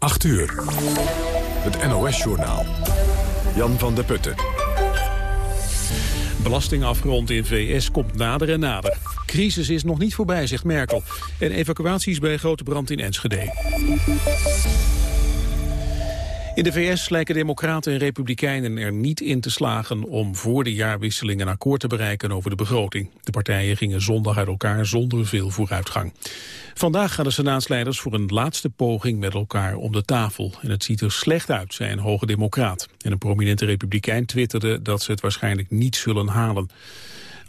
8 uur. Het NOS-journaal. Jan van der Putten. Belastingafgrond in VS komt nader en nader. Crisis is nog niet voorbij, zegt Merkel. En evacuaties bij grote brand in Enschede. In de VS lijken democraten en republikeinen er niet in te slagen om voor de jaarwisseling een akkoord te bereiken over de begroting. De partijen gingen zondag uit elkaar zonder veel vooruitgang. Vandaag gaan de senaatsleiders voor een laatste poging met elkaar om de tafel. En het ziet er slecht uit, zei een hoge democraat. En een prominente republikein twitterde dat ze het waarschijnlijk niet zullen halen.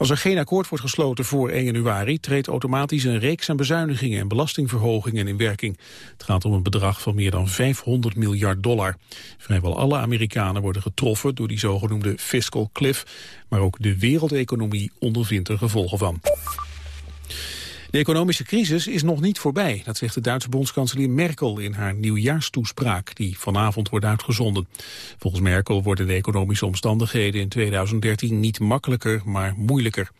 Als er geen akkoord wordt gesloten voor 1 januari... treedt automatisch een reeks aan bezuinigingen en belastingverhogingen in werking. Het gaat om een bedrag van meer dan 500 miljard dollar. Vrijwel alle Amerikanen worden getroffen door die zogenoemde fiscal cliff... maar ook de wereldeconomie ondervindt er gevolgen van. De economische crisis is nog niet voorbij, dat zegt de Duitse bondskanselier Merkel in haar nieuwjaarstoespraak, die vanavond wordt uitgezonden. Volgens Merkel worden de economische omstandigheden in 2013 niet makkelijker, maar moeilijker.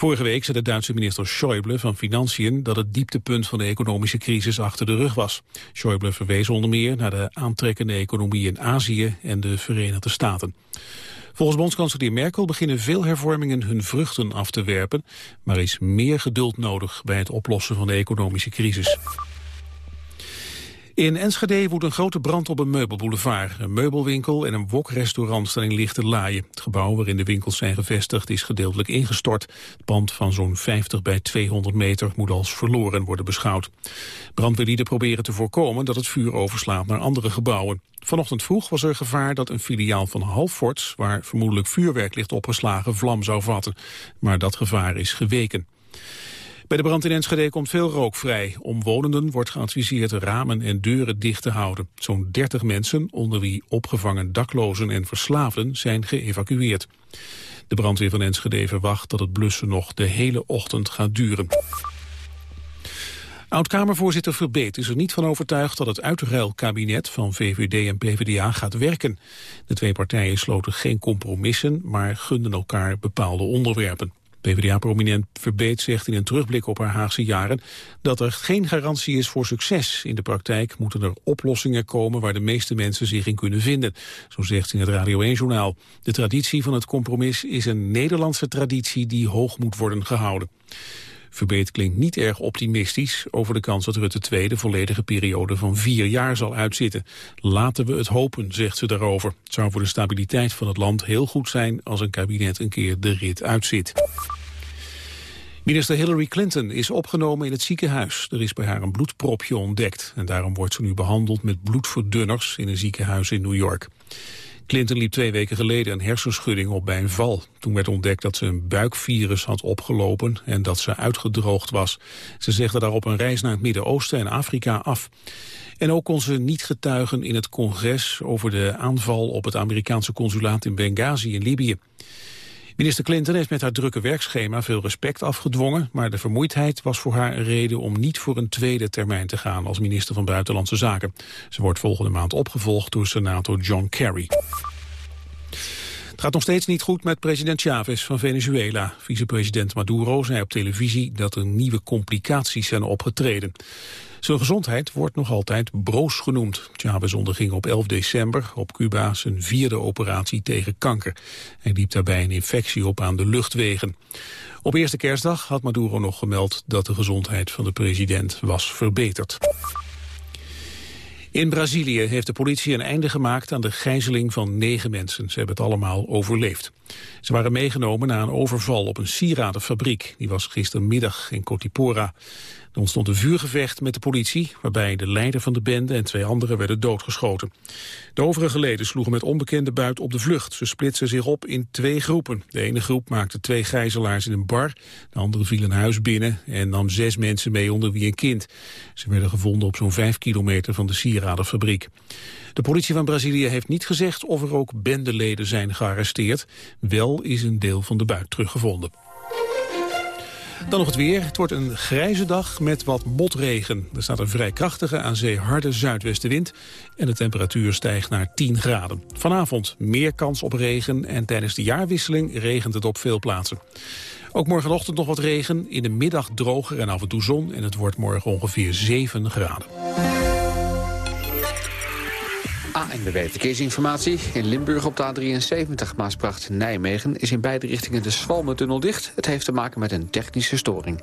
Vorige week zei de Duitse minister Schäuble van Financiën dat het dieptepunt van de economische crisis achter de rug was. Schäuble verwees onder meer naar de aantrekkende economie in Azië en de Verenigde Staten. Volgens bondskanselier Merkel beginnen veel hervormingen hun vruchten af te werpen, maar is meer geduld nodig bij het oplossen van de economische crisis. In Enschede woedt een grote brand op een meubelboulevard. Een meubelwinkel en een wokrestaurant staan in laaien. Het gebouw waarin de winkels zijn gevestigd is gedeeltelijk ingestort. Het pand van zo'n 50 bij 200 meter moet als verloren worden beschouwd. Brandweerlieden proberen te voorkomen dat het vuur overslaat naar andere gebouwen. Vanochtend vroeg was er gevaar dat een filiaal van Halforts, waar vermoedelijk vuurwerk ligt opgeslagen, vlam zou vatten. Maar dat gevaar is geweken. Bij de brand in Enschede komt veel rook vrij. Omwonenden wordt geadviseerd ramen en deuren dicht te houden. Zo'n 30 mensen, onder wie opgevangen daklozen en verslaafden, zijn geëvacueerd. De brandweer van Enschede verwacht dat het blussen nog de hele ochtend gaat duren. Oud-Kamervoorzitter Verbeet is er niet van overtuigd dat het uitruilkabinet van VVD en PvdA gaat werken. De twee partijen sloten geen compromissen, maar gunden elkaar bepaalde onderwerpen. PvdA-prominent Verbeet zegt in een terugblik op haar Haagse jaren dat er geen garantie is voor succes. In de praktijk moeten er oplossingen komen waar de meeste mensen zich in kunnen vinden. Zo zegt ze in het Radio 1-journaal. De traditie van het compromis is een Nederlandse traditie die hoog moet worden gehouden. Verbeet klinkt niet erg optimistisch over de kans dat Rutte II de volledige periode van vier jaar zal uitzitten. Laten we het hopen, zegt ze daarover. Het zou voor de stabiliteit van het land heel goed zijn als een kabinet een keer de rit uitzit. Minister Hillary Clinton is opgenomen in het ziekenhuis. Er is bij haar een bloedpropje ontdekt en daarom wordt ze nu behandeld met bloedverdunners in een ziekenhuis in New York. Clinton liep twee weken geleden een hersenschudding op bij een val. Toen werd ontdekt dat ze een buikvirus had opgelopen en dat ze uitgedroogd was. Ze zegde daarop een reis naar het Midden-Oosten en Afrika af. En ook kon ze niet getuigen in het congres over de aanval op het Amerikaanse consulaat in Benghazi in Libië. Minister Clinton heeft met haar drukke werkschema veel respect afgedwongen, maar de vermoeidheid was voor haar een reden om niet voor een tweede termijn te gaan als minister van Buitenlandse Zaken. Ze wordt volgende maand opgevolgd door senator John Kerry. Het gaat nog steeds niet goed met president Chavez van Venezuela. Vicepresident Maduro zei op televisie dat er nieuwe complicaties zijn opgetreden. Zijn gezondheid wordt nog altijd broos genoemd. Chavez onderging op 11 december op Cuba zijn vierde operatie tegen kanker. Hij liep daarbij een infectie op aan de luchtwegen. Op eerste kerstdag had Maduro nog gemeld dat de gezondheid van de president was verbeterd. In Brazilië heeft de politie een einde gemaakt aan de gijzeling van negen mensen. Ze hebben het allemaal overleefd. Ze waren meegenomen na een overval op een sieradenfabriek. Die was gistermiddag in Cotipora. Er ontstond een vuurgevecht met de politie, waarbij de leider van de bende en twee anderen werden doodgeschoten. De overige leden sloegen met onbekende buit op de vlucht. Ze splitsen zich op in twee groepen. De ene groep maakte twee gijzelaars in een bar, de andere viel een huis binnen en nam zes mensen mee onder wie een kind. Ze werden gevonden op zo'n vijf kilometer van de sieradenfabriek. De politie van Brazilië heeft niet gezegd of er ook bendeleden zijn gearresteerd. Wel is een deel van de buit teruggevonden. Dan nog het weer. Het wordt een grijze dag met wat motregen. Er staat een vrij krachtige, aan zee harde zuidwestenwind... en de temperatuur stijgt naar 10 graden. Vanavond meer kans op regen en tijdens de jaarwisseling regent het op veel plaatsen. Ook morgenochtend nog wat regen, in de middag droger en af en toe zon... en het wordt morgen ongeveer 7 graden. ANWB Verkeersinformatie. In Limburg op de A73 Maasbracht-Nijmegen... is in beide richtingen de Swalmentunnel dicht. Het heeft te maken met een technische storing.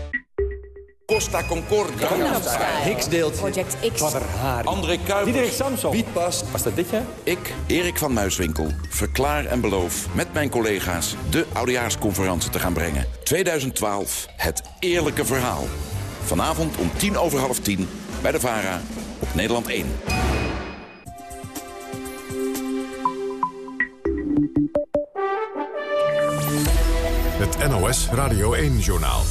Costa Concordia. Hicks deelt. Project X. André Kuipers. Diederik Samson. Wietpas. Was dat dit jaar? Ik, Erik van Muiswinkel, verklaar en beloof met mijn collega's... de Oudejaarsconferentie te gaan brengen. 2012, het eerlijke verhaal. Vanavond om tien over half tien bij de VARA op Nederland 1. Het NOS Radio 1-journaal.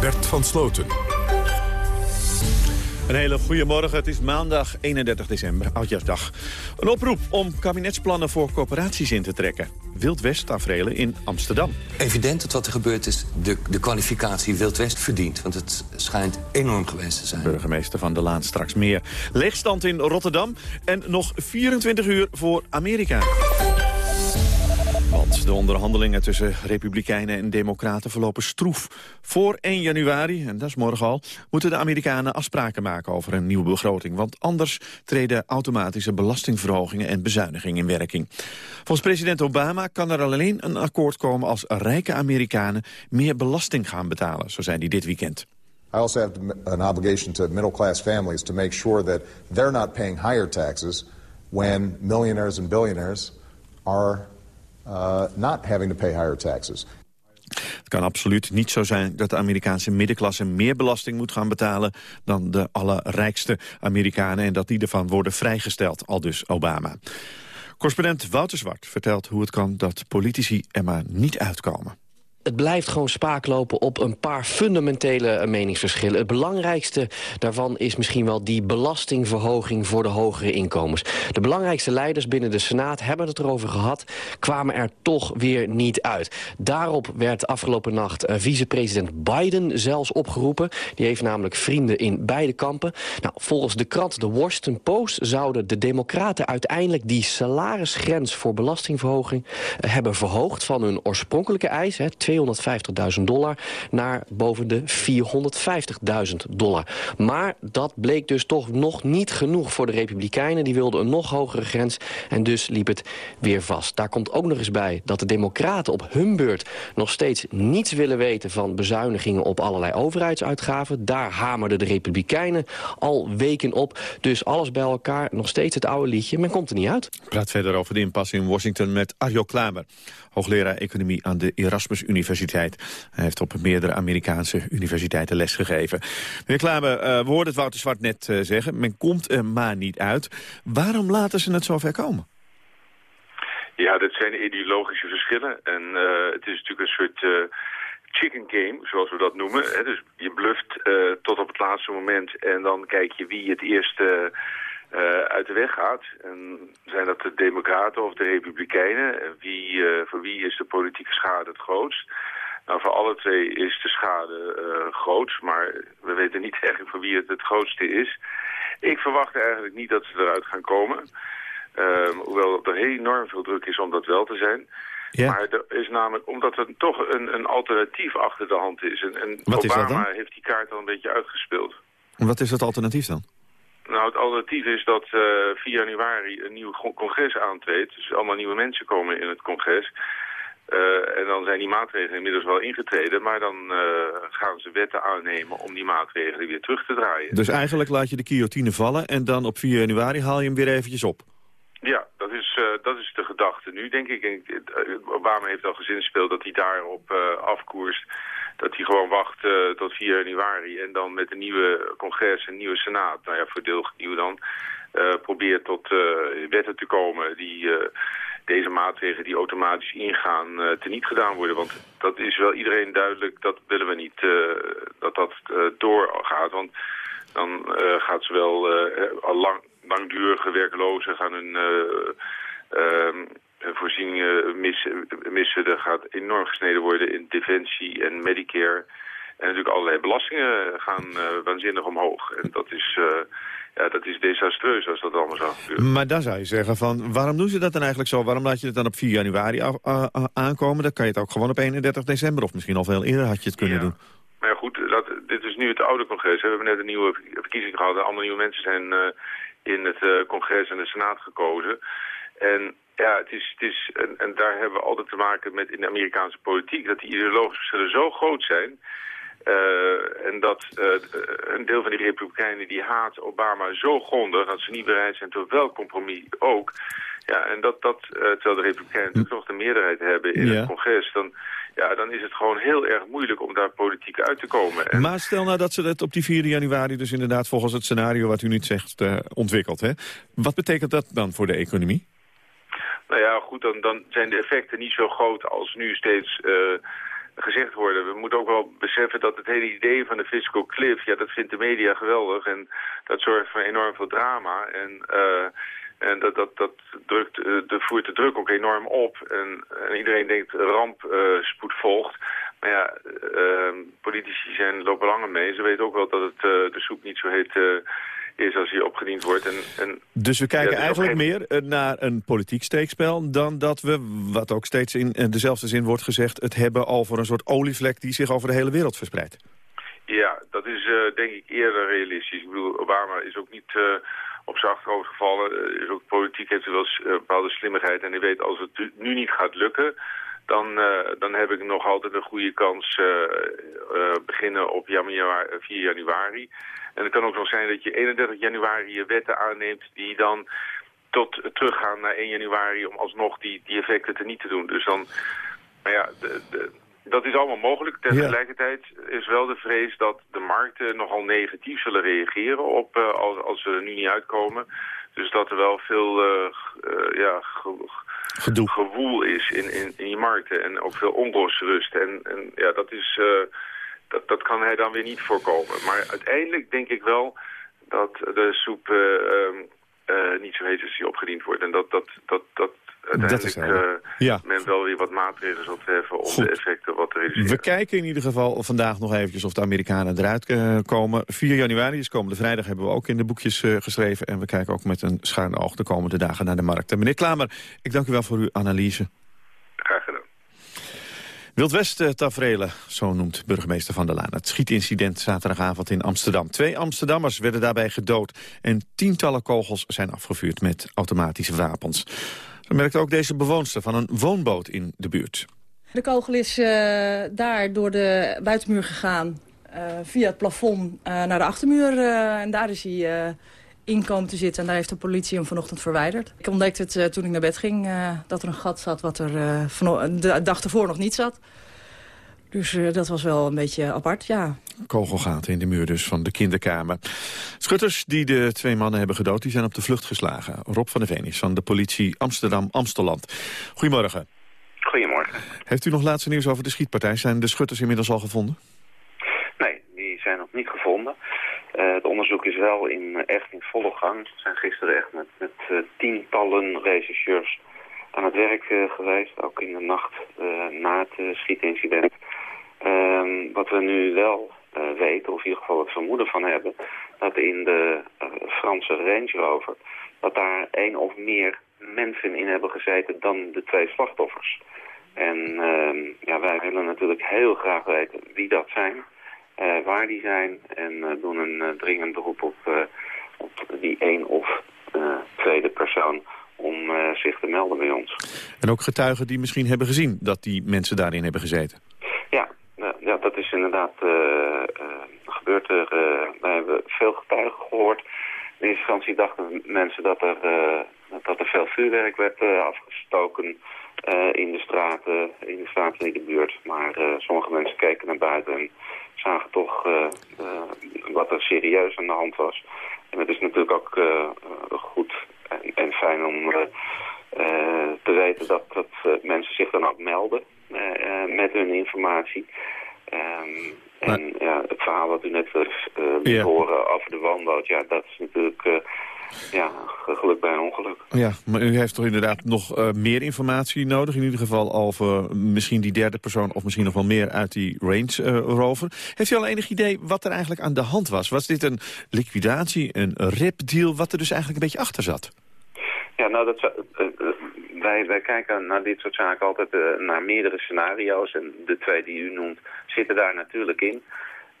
Bert van Sloten. Een hele goede morgen. Het is maandag 31 december, Oudjaarsdag. Een oproep om kabinetsplannen voor coöperaties in te trekken. Wild West tafereelen in Amsterdam. Evident dat wat er gebeurd is, de, de kwalificatie Wild West verdient. Want het schijnt enorm geweest te zijn. Burgemeester van de Laan straks meer. Leegstand in Rotterdam en nog 24 uur voor Amerika. Want de onderhandelingen tussen republikeinen en democraten verlopen stroef. Voor 1 januari, en dat is morgen al, moeten de Amerikanen afspraken maken over een nieuwe begroting. Want anders treden automatische belastingverhogingen en bezuinigingen in werking. Volgens president Obama kan er alleen een akkoord komen als rijke Amerikanen meer belasting gaan betalen, zo zei hij dit weekend. I also have an obligation to middle class families to make sure that they're not paying higher taxes when millionaires and billionaires are uh, not having to pay higher taxes. Het kan absoluut niet zo zijn dat de Amerikaanse middenklasse meer belasting moet gaan betalen dan de allerrijkste Amerikanen en dat die ervan worden vrijgesteld, al dus Obama. Correspondent Wouter Zwart vertelt hoe het kan dat politici er maar niet uitkomen het blijft gewoon spaaklopen op een paar fundamentele meningsverschillen. Het belangrijkste daarvan is misschien wel die belastingverhoging voor de hogere inkomens. De belangrijkste leiders binnen de Senaat hebben het erover gehad, kwamen er toch weer niet uit. Daarop werd afgelopen nacht uh, vicepresident Biden zelfs opgeroepen. Die heeft namelijk vrienden in beide kampen. Nou, volgens de krant The Washington Post zouden de democraten uiteindelijk die salarisgrens voor belastingverhoging uh, hebben verhoogd van hun oorspronkelijke eis, hè, 250.000 dollar naar boven de 450.000 dollar. Maar dat bleek dus toch nog niet genoeg voor de Republikeinen. Die wilden een nog hogere grens en dus liep het weer vast. Daar komt ook nog eens bij dat de Democraten op hun beurt nog steeds niets willen weten van bezuinigingen op allerlei overheidsuitgaven. Daar hamerden de Republikeinen al weken op. Dus alles bij elkaar nog steeds het oude liedje. Men komt er niet uit. Praat verder over de impasse in Washington met Arjo Klamer, hoogleraar economie aan de Erasmus Universiteit. Hij heeft op meerdere Amerikaanse universiteiten lesgegeven. Meneer Klamer, uh, we hoorden het Wouter Zwart net uh, zeggen. Men komt er maar niet uit. Waarom laten ze het zo ver komen? Ja, dat zijn ideologische verschillen. En uh, het is natuurlijk een soort chicken game, zoals we dat noemen. Dus je bluft tot op het laatste moment en dan kijk je wie het eerste uh, uit de weg gaat. En zijn dat de democraten of de republikeinen? Wie, uh, voor wie is de politieke schade het grootst? Nou, voor alle twee is de schade uh, groot, maar we weten niet echt voor wie het het grootste is. Ik verwacht eigenlijk niet dat ze eruit gaan komen. Ehm, hoewel er enorm veel druk is om dat wel te zijn. Ja. Maar er is namelijk, omdat er toch een, een alternatief achter de hand is. En, en Wat Obama is dat dan? heeft die kaart al een beetje uitgespeeld. Wat is het alternatief dan? Nou, het alternatief is dat uh, 4 januari een nieuw congres aantreedt. Dus allemaal nieuwe mensen komen in het congres. Uh, en dan zijn die maatregelen inmiddels wel ingetreden. Maar dan uh, gaan ze wetten aannemen om die maatregelen weer terug te draaien. Dus eigenlijk laat je de guillotine vallen en dan op 4 januari haal je hem weer eventjes op? Ja, dat is, uh, dat is de gedachte nu, denk ik. En, Obama heeft al gezinspeeld dat hij daarop afkoerst dat hij gewoon wacht uh, tot 4 januari en dan met een nieuwe congres, een nieuwe senaat, nou ja, voor deel nieuw dan, uh, probeert tot uh, wetten te komen die deze maatregelen die automatisch ingaan teniet gedaan worden. Want dat is wel iedereen duidelijk, dat willen we niet, dat dat doorgaat. Want dan gaat zowel al lang langdurige werklozen gaan hun, ehm, voorzieningen missen, missen. Er gaat enorm gesneden worden in defensie en Medicare. En natuurlijk allerlei belastingen gaan waanzinnig omhoog. En dat is... Ja, dat is desastreus als dat allemaal zou gebeuren. Maar dan zou je zeggen van, waarom doen ze dat dan eigenlijk zo? Waarom laat je het dan op 4 januari aankomen? Dan kan je het ook gewoon op 31 december of misschien al veel eerder had je het kunnen doen. Maar ja, goed, dat, dit is nu het oude congres. We hebben net een nieuwe verkiezing gehad. Allemaal nieuwe mensen zijn in het congres en de senaat gekozen. En ja, het is, het is en, en, daar hebben we altijd te maken met in de Amerikaanse politiek... dat die ideologische verschillen zo groot zijn... Uh, en dat uh, een deel van die republikeinen die haat Obama zo grondig... dat ze niet bereid zijn tot welk compromis ook. Ja, en dat, dat uh, terwijl de republikeinen natuurlijk nog de meerderheid hebben in het congres... Dan, ja, dan is het gewoon heel erg moeilijk om daar politiek uit te komen. En... Maar stel nou dat ze het op die 4 januari dus inderdaad volgens het scenario wat u nu zegt ontwikkelt. Hè? Wat betekent dat dan voor de economie? Nou ja, goed, dan, dan zijn de effecten niet zo groot als nu steeds gezegd worden. We moeten ook wel beseffen dat het hele idee van de fiscal cliff... ja, dat vindt de media geweldig en dat zorgt voor enorm veel drama. En, uh, en dat, dat, dat, drukt, de voert de druk ook enorm op. En, en iedereen denkt rampspoed uh, volgt. Maar ja, politici zijn, lopen langer mee. Ze weten ook wel dat het de soep niet zo heet is als hij opgediend wordt. En, en dus we kijken eigenlijk meer eh, naar een politiek steekspel... dan dat we, wat ook steeds in eh, dezelfde zin wordt gezegd... het hebben over een soort olievlek die zich over de hele wereld verspreidt. Ja, dat is uh, denk ik eerder realistisch. Ik bedoel, Obama is ook niet... Uh, op zijn achterhoofd gevallen. is ook politiek heeft wel een bepaalde slimmigheid. En hij weet als het nu niet gaat lukken, dan, uh, dan heb ik nog altijd een goede kans uh, uh, beginnen op januari, 4 januari. En het kan ook nog zijn dat je 31 januari je wetten aanneemt die dan tot teruggaan naar 1 januari om alsnog die, die effecten te niet te doen. Dus dan, maar ja, de, de, dat is allemaal mogelijk. Tegelijkertijd is wel de vrees dat de markten nogal negatief zullen reageren op als, als ze er nu niet uitkomen. Dus dat er wel veel ja, Gedoe. gewoel is in, in, in die markten en ook veel onrust. En, en ja, dat is dat, dat kan hij dan weer niet voorkomen. Maar uiteindelijk denk ik wel dat de soep uh, uh, niet zo heet als die opgediend wordt. En dat, dat, dat, dat uiteindelijk uh, ja. men wel weer wat maatregelen zal treffen om de effecten wat te reduceren. We kijken in ieder geval vandaag nog eventjes of de Amerikanen eruit komen. 4 januari, dus komende vrijdag, hebben we ook in de boekjes geschreven. En we kijken ook met een schuin oog de komende dagen naar de markt. En meneer Klamer, ik dank u wel voor uw analyse. Graag gedaan. Wildwest tafereelen, zo noemt burgemeester Van der Laan. Het schietincident zaterdagavond in Amsterdam. Twee Amsterdammers werden daarbij gedood... en tientallen kogels zijn afgevuurd met automatische wapens. Dat merkte ook deze bewoonster van een woonboot in de buurt. De kogel is uh, daar door de buitenmuur gegaan... Uh, via het plafond uh, naar de achtermuur. en daar is hij in komen te zitten. En daar heeft de politie hem vanochtend verwijderd. Ik ontdekte het toen ik naar bed ging, dat er een gat zat wat er de dag ervoor nog niet zat. Dus dat was wel een beetje apart, ja. Kogelgaten in de muur dus van de kinderkamer. Schutters die de twee mannen hebben gedood, die zijn op de vlucht geslagen. Rob van der Veen is van de politie Amsterdam-Amsteland. Goedemorgen. Goedemorgen. Heeft u nog laatste nieuws over de schietpartij? Zijn de schutters inmiddels al gevonden? Nee, die zijn nog niet gevonden. Uh, het onderzoek is wel in, echt in volle gang. We zijn gisteren echt met, met uh, tientallen rechercheurs aan het werk uh, geweest. Ook in de nacht na het schietincident. Ehm, wat we nu wel weten, of in ieder geval het vermoeden van hebben... dat in de Franse Range Rover... dat daar één of meer mensen in hebben gezeten dan de twee slachtoffers. En ehm, ja, wij willen natuurlijk heel graag weten wie dat zijn... Uh, waar die zijn en doen een dringend beroep op, op die één of tweede persoon om zich te melden bij ons. En ook getuigen die misschien hebben gezien dat die mensen daarin hebben gezeten? Ja, dat is inderdaad gebeurd. Er, wij hebben veel getuigen gehoord. In eerste instantie dachten mensen dat er, dat er veel vuurwerk werd afgestoken in de straten, in de straten in de buurt. Maar sommige mensen keken naar buiten en zagen toch wat er serieus aan de hand was. En het is natuurlijk ook goed en, en, fijn om te weten dat, dat mensen zich dan ook melden met hun informatie. Um, en ja, het verhaal wat u net yeah. horen over de woonboot, ja, dat is natuurlijk ja, geluk bij een ongeluk. Ja, maar u heeft toch inderdaad nog uh, meer informatie nodig, in ieder geval over misschien die derde persoon of misschien nog wel meer uit die Range Rover. Heeft u al enig idee wat er eigenlijk aan de hand was? Was dit een liquidatie, een ripdeal, wat er dus eigenlijk een beetje achter zat? Ja, nou, dat, wij, wij kijken naar dit soort zaken altijd naar meerdere scenario's. En de twee die u noemt zitten daar natuurlijk in.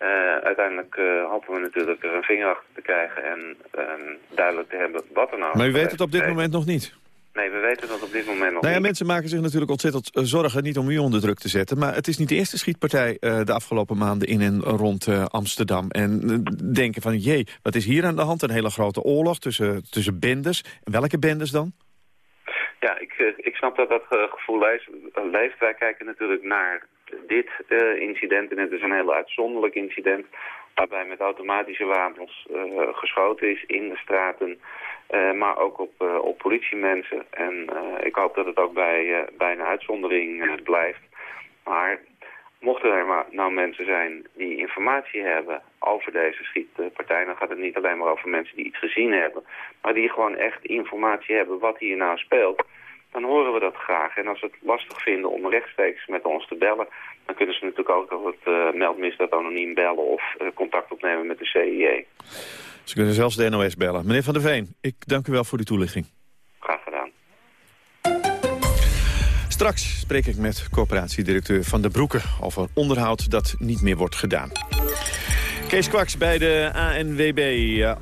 Uh, uiteindelijk uh, hopen we natuurlijk er een vinger achter te krijgen en um, duidelijk te hebben wat er nou... Maar u weet het op dit moment nog niet? Nee, we weten dat op dit moment nog nou ja, niet. Mensen maken zich natuurlijk ontzettend zorgen, niet om u onder druk te zetten... maar het is niet de eerste schietpartij de afgelopen maanden in en rond Amsterdam. En denken van, jee, wat is hier aan de hand? Een hele grote oorlog tussen, tussen bendes. En welke bendes dan? Ja, ik, ik snap dat dat gevoel leeft. Wij kijken natuurlijk naar dit incident, en het is een heel uitzonderlijk incident, waarbij met automatische wapens geschoten is in de straten, maar ook op, op politiemensen. En ik hoop dat het ook bij, bij een uitzondering blijft. Maar mochten er maar nou mensen zijn die informatie hebben over deze schietpartij, dan gaat het niet alleen maar over mensen die iets gezien hebben, maar die gewoon echt informatie hebben wat hier nou speelt dan horen we dat graag. En als ze het lastig vinden om rechtstreeks met ons te bellen... dan kunnen ze natuurlijk ook op het uh, meldmisdaad anoniem bellen... of uh, contact opnemen met de CIE. Ze kunnen zelfs de NOS bellen. Meneer Van der Veen, ik dank u wel voor die toelichting. Graag gedaan. Straks spreek ik met coöperatiedirecteur Van der Broeke... over onderhoud dat niet meer wordt gedaan. Kees Kwaks bij de ANWB. Uh,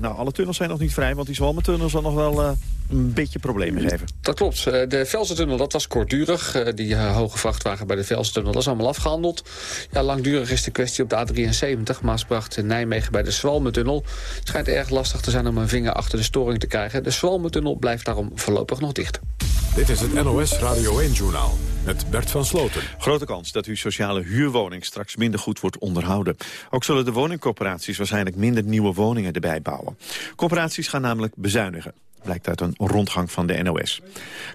nou, alle tunnels zijn nog niet vrij, want die Zwalmentunnel zal nog wel... Uh, een beetje problemen geven. Dat klopt. De Velsertunnel, dat was kortdurig. Die hoge vrachtwagen bij de Velsertunnel, dat is allemaal afgehandeld. Ja, langdurig is de kwestie op de A73, Maasbracht Nijmegen bij de Zwalmentunnel. Het schijnt erg lastig te zijn om een vinger achter de storing te krijgen. De Zwalmentunnel blijft daarom voorlopig nog dicht. Dit is het NOS Radio 1-journaal met Bert van Sloten. Grote kans dat uw sociale huurwoning straks minder goed wordt onderhouden. Ook zullen de woningcorporaties waarschijnlijk minder nieuwe woningen erbij bouwen. Corporaties gaan namelijk bezuinigen blijkt uit een rondgang van de NOS.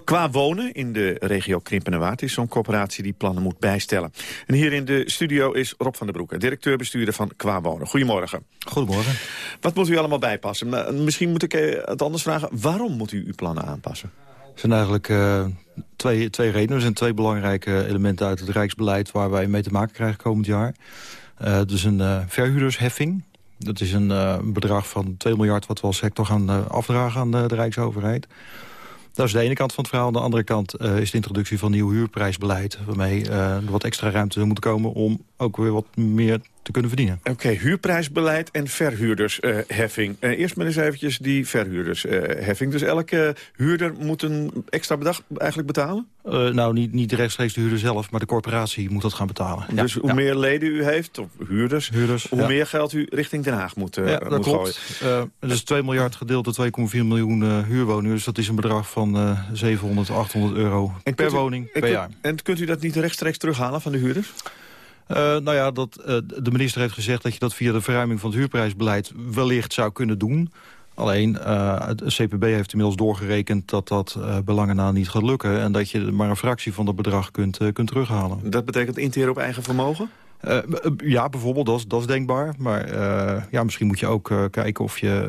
Qua wonen in de regio Krimpenwaard is zo'n corporatie die plannen moet bijstellen. En hier in de studio is Rob van der Broeke, directeur-bestuurder van Qua Wonen. Goedemorgen. Goedemorgen. Wat moet u allemaal bijpassen? Misschien moet ik het anders vragen. Waarom moet u uw plannen aanpassen? Zijn eigenlijk uh, twee, twee redenen. Er zijn twee belangrijke elementen uit het Rijksbeleid... waar wij mee te maken krijgen komend jaar. Uh, dus een uh, verhuurdersheffing. Dat is een bedrag van 2 miljard wat we als sector gaan afdragen aan de, de, Rijksoverheid. Dat is de ene kant van het verhaal. Aan de andere kant is de introductie van nieuw huurprijsbeleid... waarmee er wat extra ruimte moet komen om ook weer wat meer te kunnen verdienen. Oké, okay, huurprijsbeleid en verhuurdersheffing. Uh, eerst maar eens eventjes die verhuurdersheffing. dus elke huurder moet een extra bedrag eigenlijk betalen? Uh, nou, niet, niet rechtstreeks de huurder zelf, maar de corporatie moet dat gaan betalen. Dus ja, hoe ja. meer leden u heeft, of huurders, huurders hoe ja. meer geld u richting Den Haag moet, uh, ja, dat moet klopt. gooien. Uh, dus 2 miljard gedeeld door 2,4 miljoen uh, huurwoningen. Dus dat is een bedrag van 700, 800 euro en per u, woning per jaar. En kunt u dat niet rechtstreeks terughalen van de huurders? Uh, nou ja, dat, uh, de minister heeft gezegd dat je dat via de verruiming van het huurprijsbeleid wellicht zou kunnen doen. Alleen, uh, het CPB heeft inmiddels doorgerekend dat dat uh, belangen na niet gaat lukken... en dat je maar een fractie van dat bedrag kunt, uh, kunt terughalen. Dat betekent interen op eigen vermogen? Ja, bijvoorbeeld, dat is, dat is denkbaar. Maar ja, misschien moet je ook kijken of je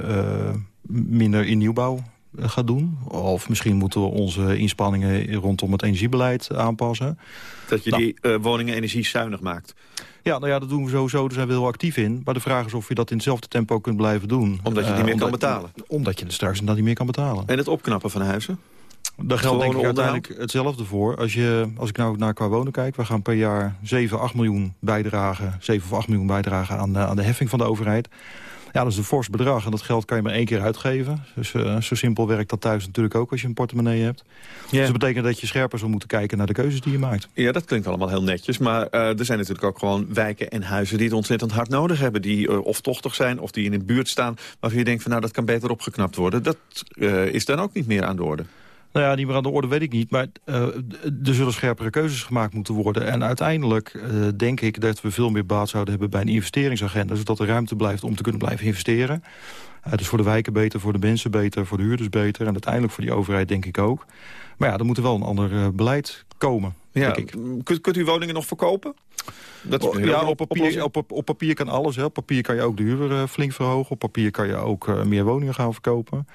minder in nieuwbouw gaat doen. Of misschien moeten we onze inspanningen rondom het energiebeleid aanpassen. Dat je nou. die uh, woningen energiezuinig maakt? Ja, nou ja, dat doen we sowieso. Daar zijn we heel actief in. Maar de vraag is of je dat in hetzelfde tempo kunt blijven doen. Omdat je niet meer uh, kan betalen? Omdat je straks dan niet meer kan betalen. En het opknappen van huizen? Daar geldt denk ik uiteindelijk hetzelfde voor. Als, je, als ik nou naar qua wonen kijk, we gaan per jaar 7, 8 miljoen bijdragen, 7 of 8 miljoen bijdragen aan, aan de heffing van de overheid. Ja, dat is een fors bedrag en dat geld kan je maar één keer uitgeven. Dus uh, zo simpel werkt dat thuis natuurlijk ook als je een portemonnee hebt. Dus dat betekent dat je scherper zou moeten kijken naar de keuzes die je maakt. Ja, dat klinkt allemaal heel netjes. Maar uh, er zijn natuurlijk ook gewoon wijken en huizen die het ontzettend hard nodig hebben. Die uh, of tochtig zijn of die in een buurt staan waarvan je denkt van nou dat kan beter opgeknapt worden. Dat is dan ook niet meer aan de orde. Nou ja, niet meer aan de orde weet ik niet. Maar uh, er zullen scherpere keuzes gemaakt moeten worden. En uiteindelijk uh, denk ik dat we veel meer baat zouden hebben bij een investeringsagenda. Zodat er ruimte blijft om te kunnen blijven investeren. Uh, dus voor de wijken beter, voor de mensen beter, voor de huurders beter. En uiteindelijk voor die overheid denk ik ook. Maar ja, er moet wel een ander beleid komen, ja, denk ik. Kunt, kunt u woningen nog verkopen? Dat is ja, op papier, op, op, op, papier kan alles. Hè. Op papier kan je ook de huur flink verhogen. Op papier kan je ook meer woningen gaan verkopen.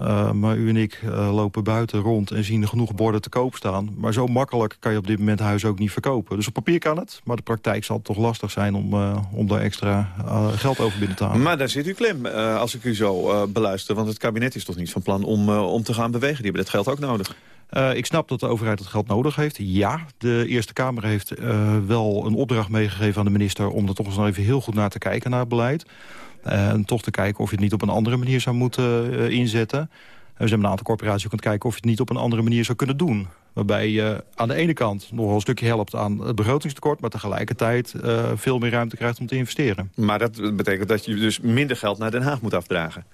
Uh, maar u en ik uh, lopen buiten rond en zien er genoeg borden te koop staan. Maar zo makkelijk kan je op dit moment huis ook niet verkopen. Dus op papier kan het, maar de praktijk zal toch lastig zijn om, uh, om daar extra geld over binnen te halen. Maar daar zit u klem, als ik u zo beluister. Want het kabinet is toch niet van plan om, om te gaan bewegen. Die hebben dat geld ook nodig. Uh, ik snap dat de overheid het geld nodig heeft. Ja, de Eerste Kamer heeft uh, wel een opdracht meegegeven aan de minister... om er toch eens nog even heel goed naar te kijken naar het beleid. En toch te kijken of je het niet op een andere manier zou moeten uh, inzetten. We zijn een aantal corporaties ook aan kijken of je het niet op een andere manier zou kunnen doen. Waarbij je aan de ene kant nog wel een stukje helpt aan het begrotingstekort... maar tegelijkertijd uh, veel meer ruimte krijgt om te investeren. Maar dat betekent dat je dus minder geld naar Den Haag moet afdragen?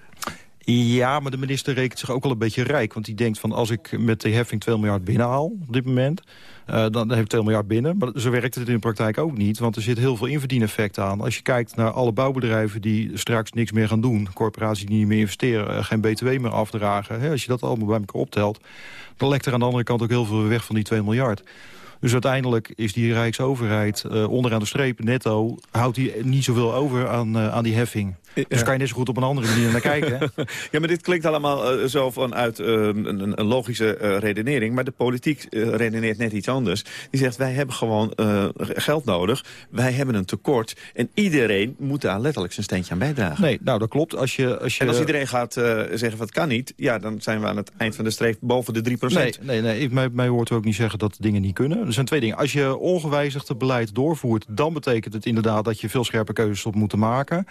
Ja, maar de minister rekent zich ook al een beetje rijk. Want die denkt van als ik met de heffing 2 miljard binnenhaal op dit moment... Uh, dan heeft 2 miljard binnen. Maar zo werkt het in de praktijk ook niet. Want er zit heel veel inverdieneffect aan. Als je kijkt naar alle bouwbedrijven die straks niks meer gaan doen... corporaties die niet meer investeren, uh, geen btw meer afdragen... Hè, als je dat allemaal bij elkaar optelt... dan lekt er aan de andere kant ook heel veel weg van die 2 miljard. Dus uiteindelijk is die Rijksoverheid uh, onderaan de streep netto... houdt die niet zoveel over aan, aan die heffing. Dus kan je net zo goed op een andere manier naar kijken. ja, maar dit klinkt allemaal uh, zo vanuit een, een, logische redenering. Maar de politiek redeneert net iets anders. Die zegt, wij hebben gewoon geld nodig. Wij hebben een tekort. En iedereen moet daar letterlijk zijn steentje aan bijdragen. Nee, nou dat klopt. Als je, als je... En als iedereen gaat zeggen, wat kan niet... ja, dan zijn we aan het eind van de streep boven de 3 Nee, nee, nee ik, mij, mij hoort ook niet zeggen dat dingen niet kunnen. Er zijn twee dingen. Als je ongewijzigd het beleid doorvoert... dan betekent het inderdaad dat je veel scherpe keuzes op moet maken.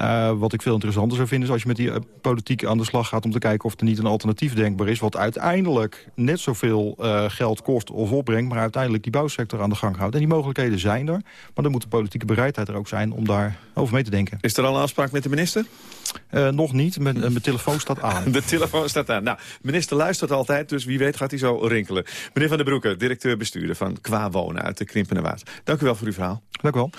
Uh, wat ik veel interessanter zou vinden is als je met die uh, politiek aan de slag gaat... om te kijken of er niet een alternatief denkbaar is... wat uiteindelijk net zoveel uh, geld kost of opbrengt... maar uiteindelijk die bouwsector aan de gang houdt. En die mogelijkheden zijn er, maar dan moet de politieke bereidheid er ook zijn... om daar over mee te denken. Is er al een afspraak met de minister? nog niet, mijn, mijn telefoon staat aan. De telefoon staat aan. Nou, minister luistert altijd, dus wie weet gaat hij zo rinkelen. Meneer Van der Broeke, directeur-bestuurder van Qua Wonen uit de Krimpende Water. Dank u wel voor uw verhaal. Dank u wel.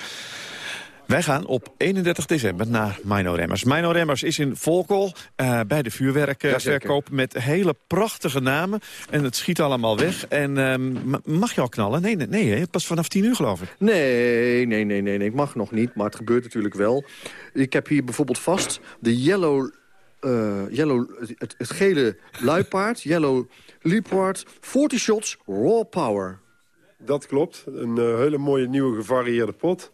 Wij gaan op 31 december naar Mino Remmers. Mino Remmers is in Volkel uh, bij de vuurwerkverkoop met hele prachtige namen. En het schiet allemaal weg. En uh, mag je al knallen? Nee, nee, nee pas vanaf 10 uur geloof ik. Nee, nee, nee, nee, nee, ik mag nog niet, maar het gebeurt natuurlijk wel. Ik heb hier bijvoorbeeld vast de Yellow... Uh, yellow het, het gele luipaard, Yellow Leopard, 40 shots, raw power. Dat klopt, een hele mooie nieuwe gevarieerde pot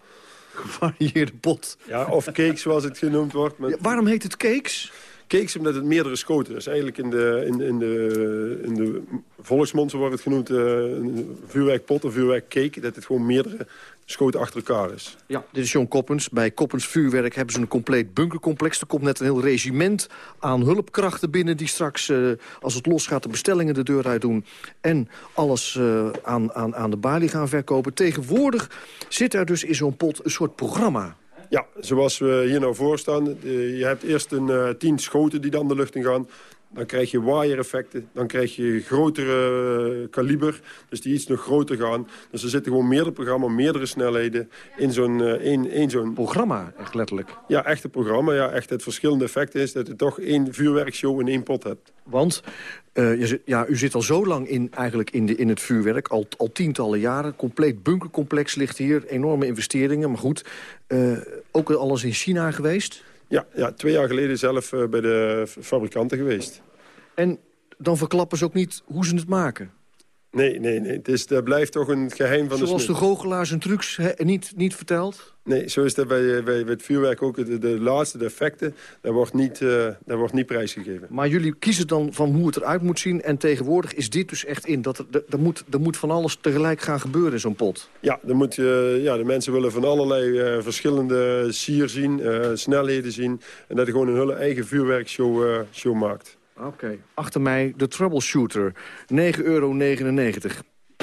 gevarieerde pot. Ja, of cake zoals het genoemd wordt. Ja, waarom heet het cakes? Cakes omdat het meerdere schoten is. Eigenlijk in de, in, in de, in de volksmond wordt het genoemd uh, een vuurwerkpot, een vuurwerkcake. Dat het gewoon meerdere schoten achter elkaar is. Ja, dit is John Koppens. Bij Koppens Vuurwerk hebben ze een compleet bunkercomplex. Er komt net een heel regiment aan hulpkrachten binnen... die straks, uh, als het losgaat, de bestellingen de deur uit doen... en alles uh, aan, aan, aan de balie gaan verkopen. Tegenwoordig zit er dus in zo'n pot een soort programma. Ja, zoals we hier nou voor staan. Je hebt eerst een uh, tien schoten die dan de lucht in gaan. Dan krijg je wire-effecten. Dan krijg je grotere kaliber. Dus die iets nog groter gaan. Dus er zitten gewoon meerdere programma's, meerdere snelheden in zo'n uh, zo'n programma, echt letterlijk. Ja, echt een programma. Ja, echt het verschillende effect is dat je toch één vuurwerkshow in één pot hebt. Want uh, je ja, u zit al zo lang in, eigenlijk in, de, in het vuurwerk, al, al tientallen jaren. Compleet bunkercomplex ligt hier, enorme investeringen. Maar goed, uh, ook alles in China geweest? Ja, ja, twee jaar geleden zelf uh, bij de fabrikanten geweest. En dan verklappen ze ook niet hoe ze het maken? Nee, nee, nee. Het is, dat blijft toch een geheim van Zoals de Zoals de goochelaars en trucs he, niet, niet verteld? Nee, zo is dat bij, bij, bij het vuurwerk ook. De, de laatste, de effecten, dat wordt, niet, uh, dat wordt niet prijsgegeven. Maar jullie kiezen dan van hoe het eruit moet zien. En tegenwoordig is dit dus echt in. Dat er, er, moet, er moet van alles tegelijk gaan gebeuren in zo'n pot. Ja, er moet, uh, ja, de mensen willen van allerlei uh, verschillende sier zien, snelheden zien. En dat je gewoon een hele eigen vuurwerkshow show maakt. Oké. Okay. Achter mij de Troubleshooter. 9,99 euro.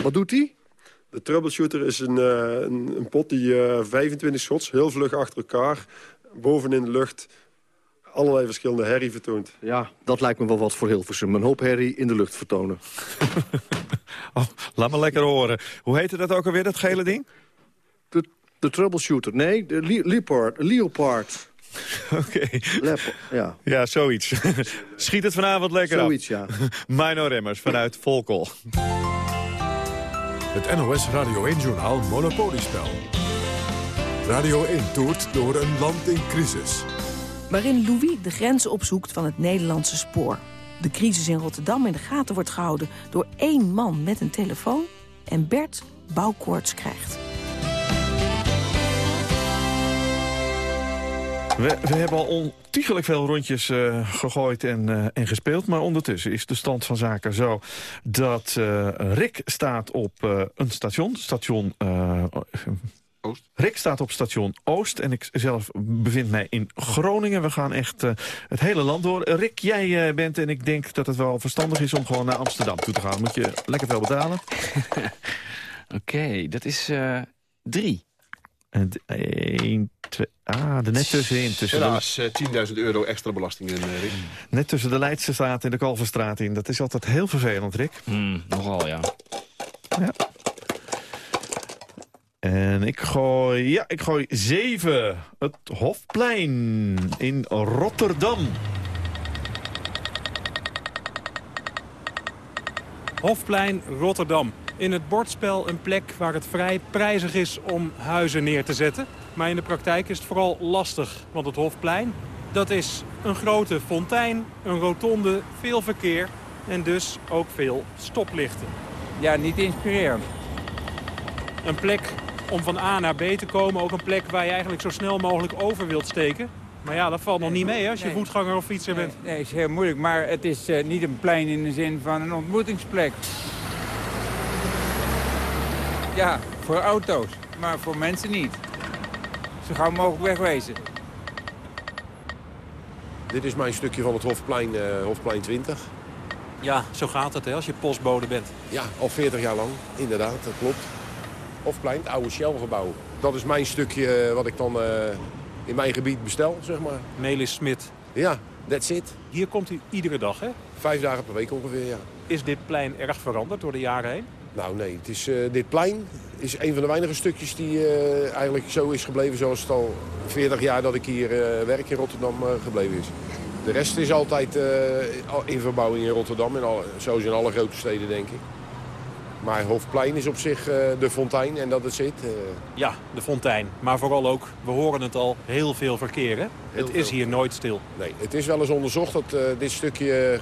Wat doet hij? De Troubleshooter is een, uh, een, een, pot die uh, 25 shots, heel vlug achter elkaar, boven in de lucht, allerlei verschillende herrie vertoont. Ja, dat lijkt me wel wat voor Hilversum. Een hoop herrie in de lucht vertonen. oh, laat me lekker horen. Hoe heette dat ook alweer, dat gele ding? De, de troubleshooter. Nee, de le leopard. Leopard. Oké. Ja. ja, zoiets. Schiet het vanavond lekker zoiets, af. ja. Mino Remmers vanuit Volkel. Het NOS Radio 1-journaal Monopoliespel. Radio 1 toert door een land in crisis. Waarin Louis de grens opzoekt van het Nederlandse spoor. De crisis in Rotterdam in de gaten wordt gehouden door één man met een telefoon... en Bert bouwkoorts krijgt. We, we, hebben al ontiegelijk veel rondjes uh, gegooid en, uh, en, gespeeld. Maar ondertussen is de stand van zaken zo dat uh, Rick staat op een station. Station Oost. Rick staat op station Oost en ik zelf bevind mij in Groningen. We gaan echt het hele land door. Rick, jij bent en ik denk dat het wel verstandig is om gewoon naar Amsterdam toe te gaan. Moet je lekker veel betalen? Oké, okay, dat is drie. En één, twee, ah, er net tussenin. Tussen Helaas, de... 10.000 euro extra belasting, in, Rick. Net tussen de Leidsestraat en de Kalverstraat in. Dat is altijd heel vervelend, Rick. Mm, nogal, ja. Ja. En ik gooi, ja, ik gooi 7. Het Hofplein in Rotterdam. Hofplein, Rotterdam. In het bordspel een plek waar het vrij prijzig is om huizen neer te zetten. Maar in de praktijk is het vooral lastig, want het Hofplein... dat is een grote fontein, een rotonde, veel verkeer en dus ook veel stoplichten. Ja, niet inspirerend. Een plek om van A naar B te komen, ook een plek waar je eigenlijk zo snel mogelijk over wilt steken. Maar ja, dat valt nog niet mee als je nee. voetganger of fietser bent. Nee, nee, is heel moeilijk. Maar het is uh, niet een plein in de zin van een ontmoetingsplek. Ja, voor auto's, maar voor mensen niet. Zo gauw mogelijk wegwezen. Dit is mijn stukje van het Hofplein, uh, Hofplein 20. Ja, zo gaat het hè, als je postbode bent. Ja, al 40 jaar lang, inderdaad, dat klopt. Hofplein, het oude Shell-gebouw. Dat is mijn stukje uh, wat ik dan uh, in mijn gebied bestel, zeg maar. Melis Smit. Ja, that's it. Hier komt u iedere dag, hè? Vijf dagen per week ongeveer, ja. Is dit plein erg veranderd door de jaren heen? Nou nee, het is, uh, dit plein is een van de weinige stukjes die uh, eigenlijk zo is gebleven zoals het al 40 jaar dat ik hier uh, werk in Rotterdam gebleven is. De rest is altijd in verbouwing in Rotterdam, en al, zoals in alle grote steden denk ik. Maar Hofplein is op zich de fontein en dat het zit. Ja, de fontein. Maar vooral ook, we horen het al, heel veel verkeer hè? Heel het is hier nooit stil. Nee, het is wel eens onderzocht dat dit stukje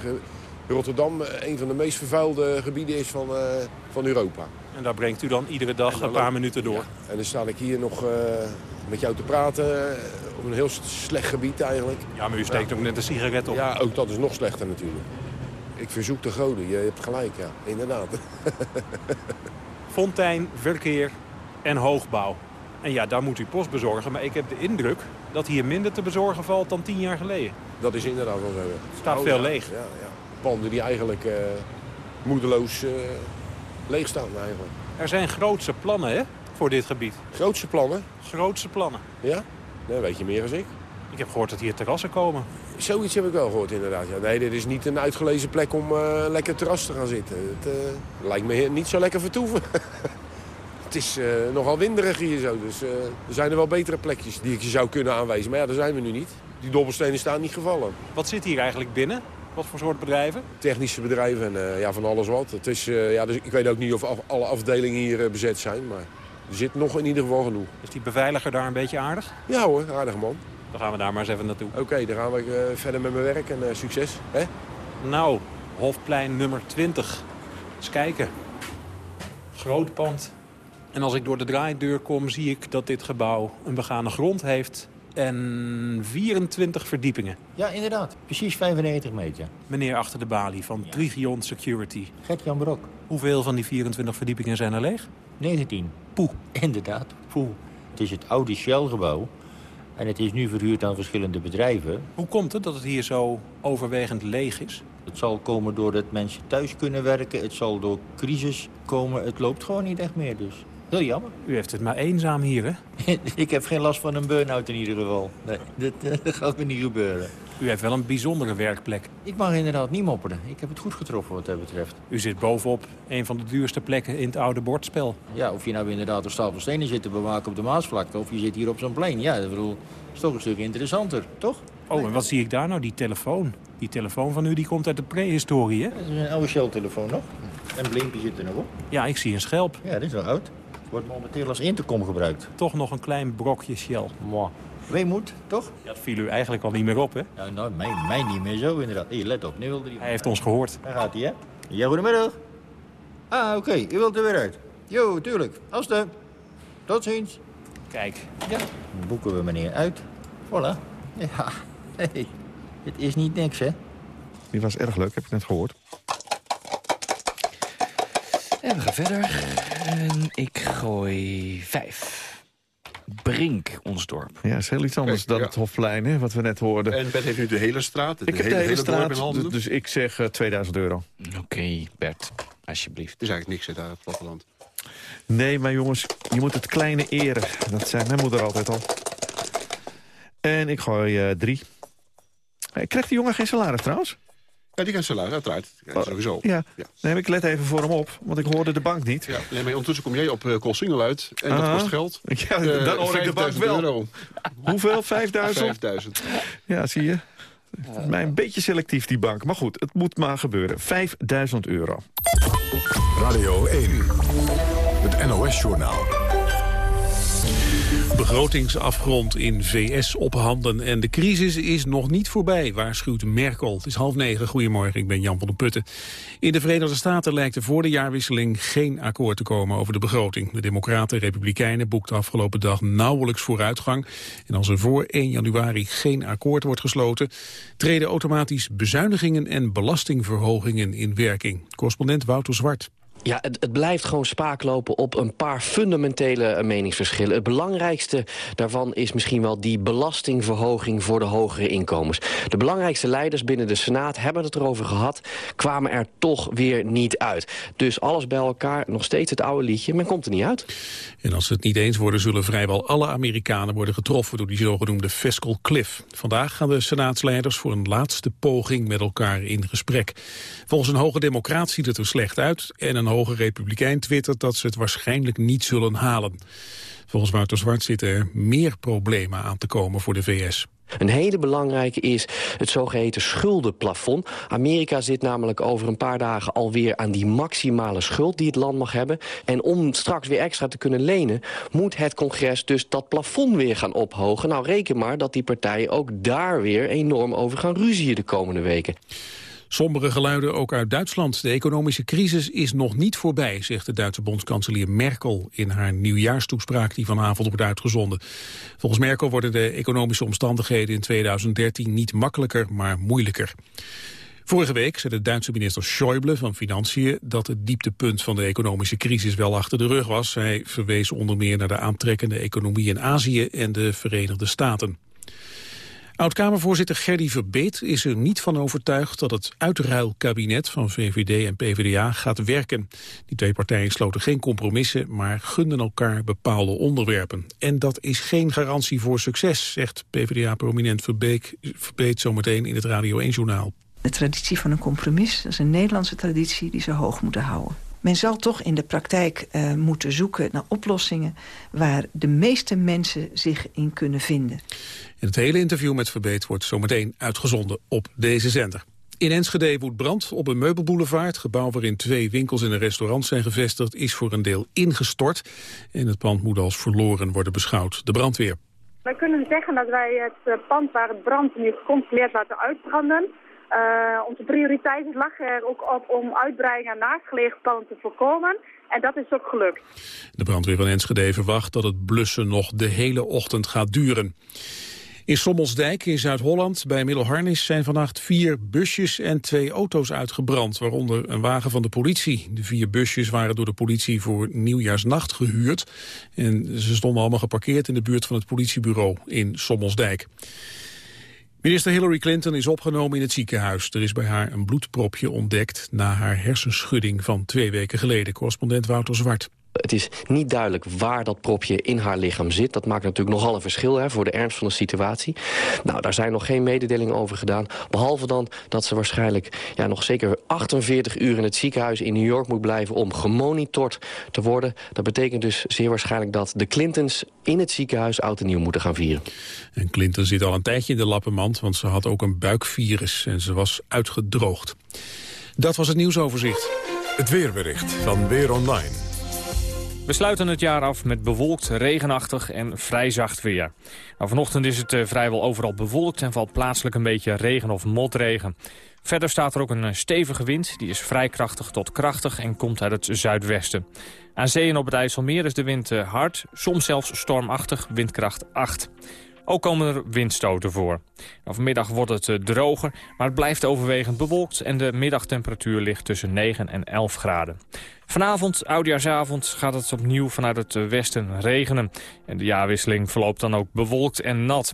Rotterdam een van de meest vervuilde gebieden is van, uh, van Europa. En daar brengt u dan iedere dag een paar minuten door? Ja. En dan sta ik hier nog uh, met jou te praten op een heel slecht gebied eigenlijk. Ja, maar u steekt ook net een sigaret op. Ja, ook dat is nog slechter natuurlijk. Ik verzoek de goden, je hebt gelijk, ja, inderdaad. Fontein, verkeer en hoogbouw. En ja, daar moet u post bezorgen. Maar ik heb de indruk dat hier minder te bezorgen valt dan tien jaar geleden. Dat is inderdaad wel zo. Het staat oh, veel ja, leeg. Ja, ja. Panden die eigenlijk uh, moedeloos uh, leeg staan eigenlijk. Er zijn grootse plannen hè, voor dit gebied. Grootse plannen? Grootse plannen. Ja? Dan weet je meer dan ik. Ik heb gehoord dat hier terrassen komen. Zoiets heb ik wel gehoord inderdaad. Ja, nee, dit is niet een uitgelezen plek om uh, lekker terras te gaan zitten. Het lijkt me niet zo lekker vertoeven. Het is nogal winderig hier zo, dus er zijn er wel betere plekjes die ik je zou kunnen aanwijzen. Maar ja, daar zijn we nu niet. Die dobbelstenen staan niet gevallen. Wat zit hier eigenlijk binnen? Wat voor soort bedrijven? Technische bedrijven en uh, ja, van alles wat. Het is, uh, ja, dus ik weet ook niet of af, alle afdelingen hier uh, bezet zijn, maar er zit nog in ieder geval genoeg. Is die beveiliger daar een beetje aardig? Ja hoor, aardig man. Dan gaan we daar maar eens even naartoe. Oké, okay, dan gaan we verder met mijn werk en succes. Hè? Nou, Hofplein nummer 20. Eens kijken. Groot pand. En als ik door de draaideur kom, zie ik dat dit gebouw een begane grond heeft en 24 verdiepingen. Ja, inderdaad. Precies 95 meter. Meneer achter de balie van ja. Trivion Security. Gert-Jan Brok. Hoeveel van die 24 verdiepingen zijn er leeg? 19. Poeh. Inderdaad. Poeh. Het is het oude Shell-gebouw. En het is nu verhuurd aan verschillende bedrijven. Hoe komt het dat het hier zo overwegend leeg is? Het zal komen doordat mensen thuis kunnen werken. Het zal door crisis komen. Het loopt gewoon niet echt meer dus. Heel jammer. U heeft het maar eenzaam hier, hè? ik heb geen last van een burn-out in ieder geval. Nee, dat, dat gaat me niet gebeuren. U heeft wel een bijzondere werkplek. Ik mag inderdaad niet mopperen. Ik heb het goed getroffen wat dat betreft. U zit bovenop een van de duurste plekken in het oude bordspel. Ja, of je nou inderdaad op stapel stenen zit te bewaken op de Maasvlakte... of je zit hier op zo'n plein. Ja, dat bedoel, is toch een stuk interessanter, toch? Oh, en wat zie ik daar nou? Die telefoon. Die telefoon van u die komt uit de prehistorie, hè? Dat is een oude Shell-telefoon nog. En blimpje zit er nog op. Ja, ik zie een schelp. Ja, dit is wel oud. Wordt momenteel als intercom gebruikt. Toch nog een klein brokje Shell. Mwah. Weemoed, toch? Ja, dat viel u eigenlijk al niet meer op, hè? Ja, nou, mij, mij niet meer zo inderdaad. Hier, let op. Nu wil er Hij heeft ons gehoord. Daar gaat hij, hè? Ja, goedemiddag. Ah, oké. U wilt er weer uit. Jo, tuurlijk. Als de. Tot ziens. Kijk. Ja. Dan boeken we meneer uit. Voilà. Ja. Hey. Het is niet niks, hè? Die was erg leuk, heb ik net gehoord. En we gaan verder. En ik gooi vijf. Brink, ons dorp. Ja, is heel iets anders Kijk, dan ja. het Hofplein, hè, wat we net hoorden. En Bert heeft nu de hele straat. ik heb de hele, dorp in straat, handen. d- dus ik zeg eh, 2000 euro. Oké, Bert, alsjeblieft. Het is eigenlijk niks, hè, daar op het platteland. Nee, maar jongens, je moet het kleine eren. Dat zei mijn moeder altijd al. En ik gooi eh, drie. Eh, Krijgt die jongen geen salaris trouwens? Ja, die kan salaris, uiteraard. Ja, sowieso. Oh, Ja. Ja. Nee, maar ik let even voor hem op, want ik hoorde de bank niet. Ja, nee, maar ondertussen kom jij op uh, Koolsingel uit. En dat kost geld. Ja, Eh, dan hoor ik de bank 5000 wel. Euro. Hoeveel? 5000? 5000. Ja, zie je. Mij een beetje selectief, die bank. Maar goed, het moet maar gebeuren. 5000 euro. Radio 1, het NOS-journaal. Begrotingsafgrond in VS op handen en de crisis is nog niet voorbij, waarschuwt Merkel. Het is half negen, goedemorgen, ik ben Jan van der Putten. In de Verenigde Staten lijkt er voor de jaarwisseling geen akkoord te komen over de begroting. De Democraten en Republikeinen boekten afgelopen dag nauwelijks vooruitgang. En als er voor 1 januari geen akkoord wordt gesloten, treden automatisch bezuinigingen en belastingverhogingen in werking. Correspondent Wouter Zwart. Ja, het, het blijft gewoon spaaklopen op een paar fundamentele eh, meningsverschillen. Het belangrijkste daarvan is misschien wel die belastingverhoging voor de hogere inkomens. De belangrijkste leiders binnen de Senaat hebben het erover gehad, kwamen er toch weer niet uit. Dus alles bij elkaar, nog steeds het oude liedje, men komt er niet uit. En als ze het niet eens worden, zullen vrijwel alle Amerikanen worden getroffen door die zogenoemde fiscal cliff. Vandaag gaan de senaatsleiders voor een laatste poging met elkaar in gesprek. Volgens een hoge democraat ziet het er slecht uit en een hoge republikein twittert dat ze het waarschijnlijk niet zullen halen. Volgens Wouter Zwart zitten er meer problemen aan te komen voor de VS. Een hele belangrijke is het zogeheten schuldenplafond. Amerika zit namelijk over een paar dagen alweer aan die maximale schuld die het land mag hebben. En om straks weer extra te kunnen lenen, moet het congres dus dat plafond weer gaan ophogen. Nou, reken maar dat die partijen ook daar weer enorm over gaan ruzien de komende weken. Sombere geluiden ook uit Duitsland. De economische crisis is nog niet voorbij, zegt de Duitse bondskanselier Merkel in haar nieuwjaarstoespraak die vanavond wordt uitgezonden. Volgens Merkel worden de economische omstandigheden in 2013 niet makkelijker, maar moeilijker. Vorige week zei de Duitse minister Schäuble van Financiën dat het dieptepunt van de economische crisis wel achter de rug was. Hij verwees onder meer naar de aantrekkende economie in Azië en de Verenigde Staten. Oud-Kamervoorzitter Gerdy Verbeet is er niet van overtuigd dat het uitruilkabinet van VVD en PvdA gaat werken. Die twee partijen sloten geen compromissen, maar gunden elkaar bepaalde onderwerpen. En dat is geen garantie voor succes, zegt PvdA-prominent Verbeet zometeen in het Radio 1-journaal. De traditie van een compromis, dat is een Nederlandse traditie die ze hoog moeten houden. Men zal toch in de praktijk uh, moeten zoeken naar oplossingen... waar de meeste mensen zich in kunnen vinden. En het hele interview met Verbeet wordt zometeen uitgezonden op deze zender. In Enschede woedt brand op een meubelboulevard. Het gebouw waarin twee winkels en een restaurant zijn gevestigd... is voor een deel ingestort. En het pand moet als verloren worden beschouwd. De brandweer. Wij kunnen zeggen dat wij het pand waar het brandt nu gecontroleerd laten uitbranden... Uh, onze prioriteit lag er ook op om uitbreiding aan naastgelegen panden te voorkomen. En dat is ook gelukt. De brandweer van Enschede verwacht dat het blussen nog de hele ochtend gaat duren. In Sommelsdijk in Zuid-Holland bij Middelharnis zijn vannacht vier busjes en twee auto's uitgebrand, waaronder een wagen van de politie. De vier busjes waren door de politie voor nieuwjaarsnacht gehuurd en ze stonden allemaal geparkeerd in de buurt van het politiebureau in Sommelsdijk. Minister Hillary Clinton is opgenomen in het ziekenhuis. Er is bij haar een bloedpropje ontdekt na haar hersenschudding van twee weken geleden. Correspondent Wouter Zwart. Het is niet duidelijk waar dat propje in haar lichaam zit. Dat maakt natuurlijk nogal een verschil hè, voor de ernst van de situatie. Nou, daar zijn nog geen mededelingen over gedaan. Behalve dan dat ze waarschijnlijk ja, nog zeker 48 uur in het ziekenhuis in New York moet blijven om gemonitord te worden. Dat betekent dus zeer waarschijnlijk dat de Clintons in het ziekenhuis oud en nieuw moeten gaan vieren. En Clinton zit al een tijdje in de lappenmand, want ze had ook een buikvirus en ze was uitgedroogd. Dat was het nieuwsoverzicht. Het weerbericht van Weer Online. We sluiten het jaar af met bewolkt, regenachtig en vrij zacht weer. Nou, vanochtend is het eh, vrijwel overal bewolkt en valt plaatselijk een beetje regen of motregen. Verder staat er ook een eh, stevige wind, die is vrij krachtig tot krachtig en komt uit het zuidwesten. Aan zee en op het IJsselmeer is de wind eh, hard, soms zelfs stormachtig, windkracht 8. Ook komen er windstoten voor. Nou, vanmiddag wordt het eh, droger, maar het blijft overwegend bewolkt... en de middagtemperatuur ligt tussen 9 en 11 graden. Vanavond, oudjaarsavond, gaat het opnieuw vanuit het eh, westen regenen. En de jaarwisseling verloopt dan ook bewolkt en nat.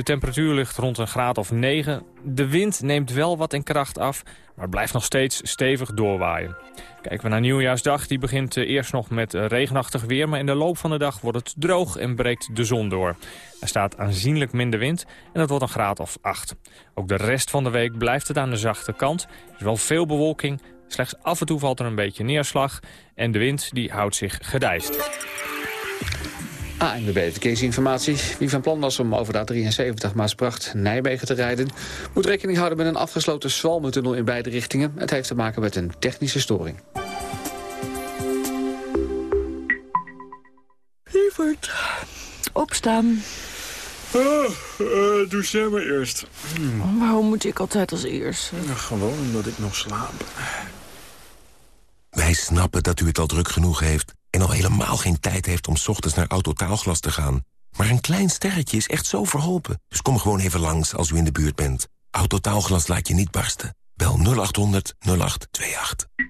De temperatuur ligt rond een graad of 9. De wind neemt wel wat in kracht af, maar blijft nog steeds stevig doorwaaien. Kijken we naar Nieuwjaarsdag, die begint eh, eerst nog met eh, regenachtig weer... maar in de loop van de dag wordt het droog en breekt de zon door. Er staat aanzienlijk minder wind en het wordt een graad of 8. Ook de rest van de week blijft het aan de zachte kant. Er is wel veel bewolking, slechts af en toe valt er een beetje neerslag... en de wind die houdt zich gedijst. ANWB Verkeersinformatie. Wie van plan was om over de A73 Maasbracht Nijmegen te rijden... moet rekening houden met een afgesloten Zwalmentunnel in beide richtingen. Het heeft te maken met een technische storing. Lieverd, opstaan. Oh, uh, doe jij maar eerst. Hmm. Waarom moet ik altijd als eerst? Ja, gewoon omdat ik nog slaap. Wij snappen dat u het al druk genoeg heeft... en al helemaal geen tijd heeft om ochtends naar Autotaalglas te gaan. Maar een klein sterretje is echt zo verholpen. Dus kom gewoon even langs als u in de buurt bent. Autotaalglas laat je niet barsten. Bel 0800 0828.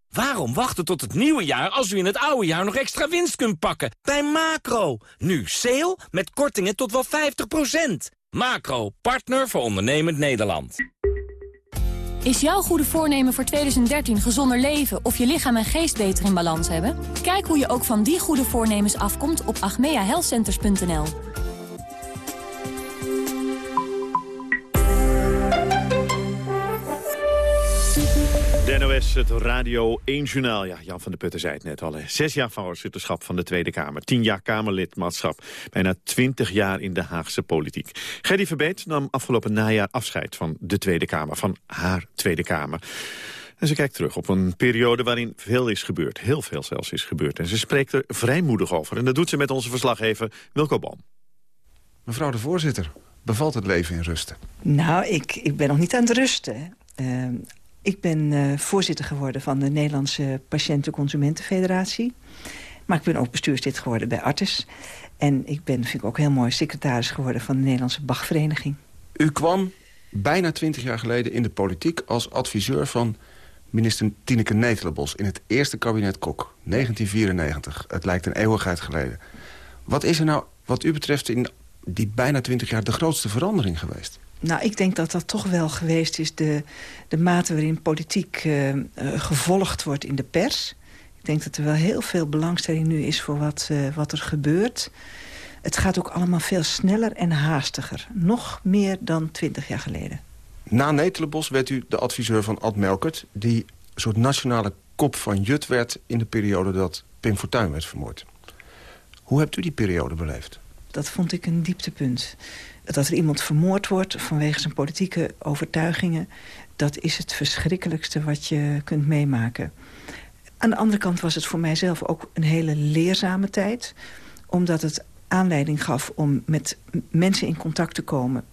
Waarom wachten tot het nieuwe jaar als u in het oude jaar nog extra winst kunt pakken? Bij Macro. Nu sale met kortingen tot wel 50%. Macro, partner voor ondernemend Nederland. Is jouw goede voornemen voor 2013 gezonder leven of je lichaam en geest beter in balans hebben? Kijk hoe je ook van die goede voornemens afkomt op agmeahealthcenters.nl. NOS, het Radio 1 Journaal. Ja, Jan van der Putten zei het net al. Hè. Zes jaar voorzitterschap van de Tweede Kamer. Tien jaar Kamerlidmaatschap. Bijna twintig jaar in de Haagse politiek. Gerdy Verbeet nam afgelopen najaar afscheid van de Tweede Kamer. Van haar Tweede Kamer. En ze kijkt terug op een periode waarin veel is gebeurd. Heel veel zelfs is gebeurd. En ze spreekt er vrijmoedig over. En dat doet ze met onze verslaggever Wilco Boom. Mevrouw de voorzitter, bevalt het leven in rusten? Nou, ik, ik ben nog niet aan het rusten. Uh, ik ben uh, voorzitter geworden van de Nederlandse Patiënten-Consumentenfederatie. Maar ik ben ook bestuurslid geworden bij Artis. En ik ben, vind ik ook heel mooi, secretaris geworden van de Nederlandse Bachvereniging. U kwam bijna twintig jaar geleden in de politiek als adviseur van minister Tineke Netelenbos... in het eerste kabinet Kok, 1994. Het lijkt een eeuwigheid geleden. Wat is er nou, wat u betreft, in die bijna twintig jaar de grootste verandering geweest? Nou, ik denk dat dat toch wel geweest is de, de mate waarin politiek uh, uh, gevolgd wordt in de pers. Ik denk dat er wel heel veel belangstelling nu is voor wat, uh, wat er gebeurt. Het gaat ook allemaal veel sneller en haastiger. Nog meer dan twintig jaar geleden. Na Netelenbos werd u de adviseur van Ad Melkert... die een soort nationale kop van Jut werd in de periode dat Pim Fortuyn werd vermoord. Hoe hebt u die periode beleefd? dat vond ik een dieptepunt. Dat er iemand vermoord wordt vanwege zijn politieke overtuigingen... dat is het verschrikkelijkste wat je kunt meemaken. Aan de andere kant was het voor mijzelf ook een hele leerzame tijd. Omdat het aanleiding gaf om met mensen in contact te komen.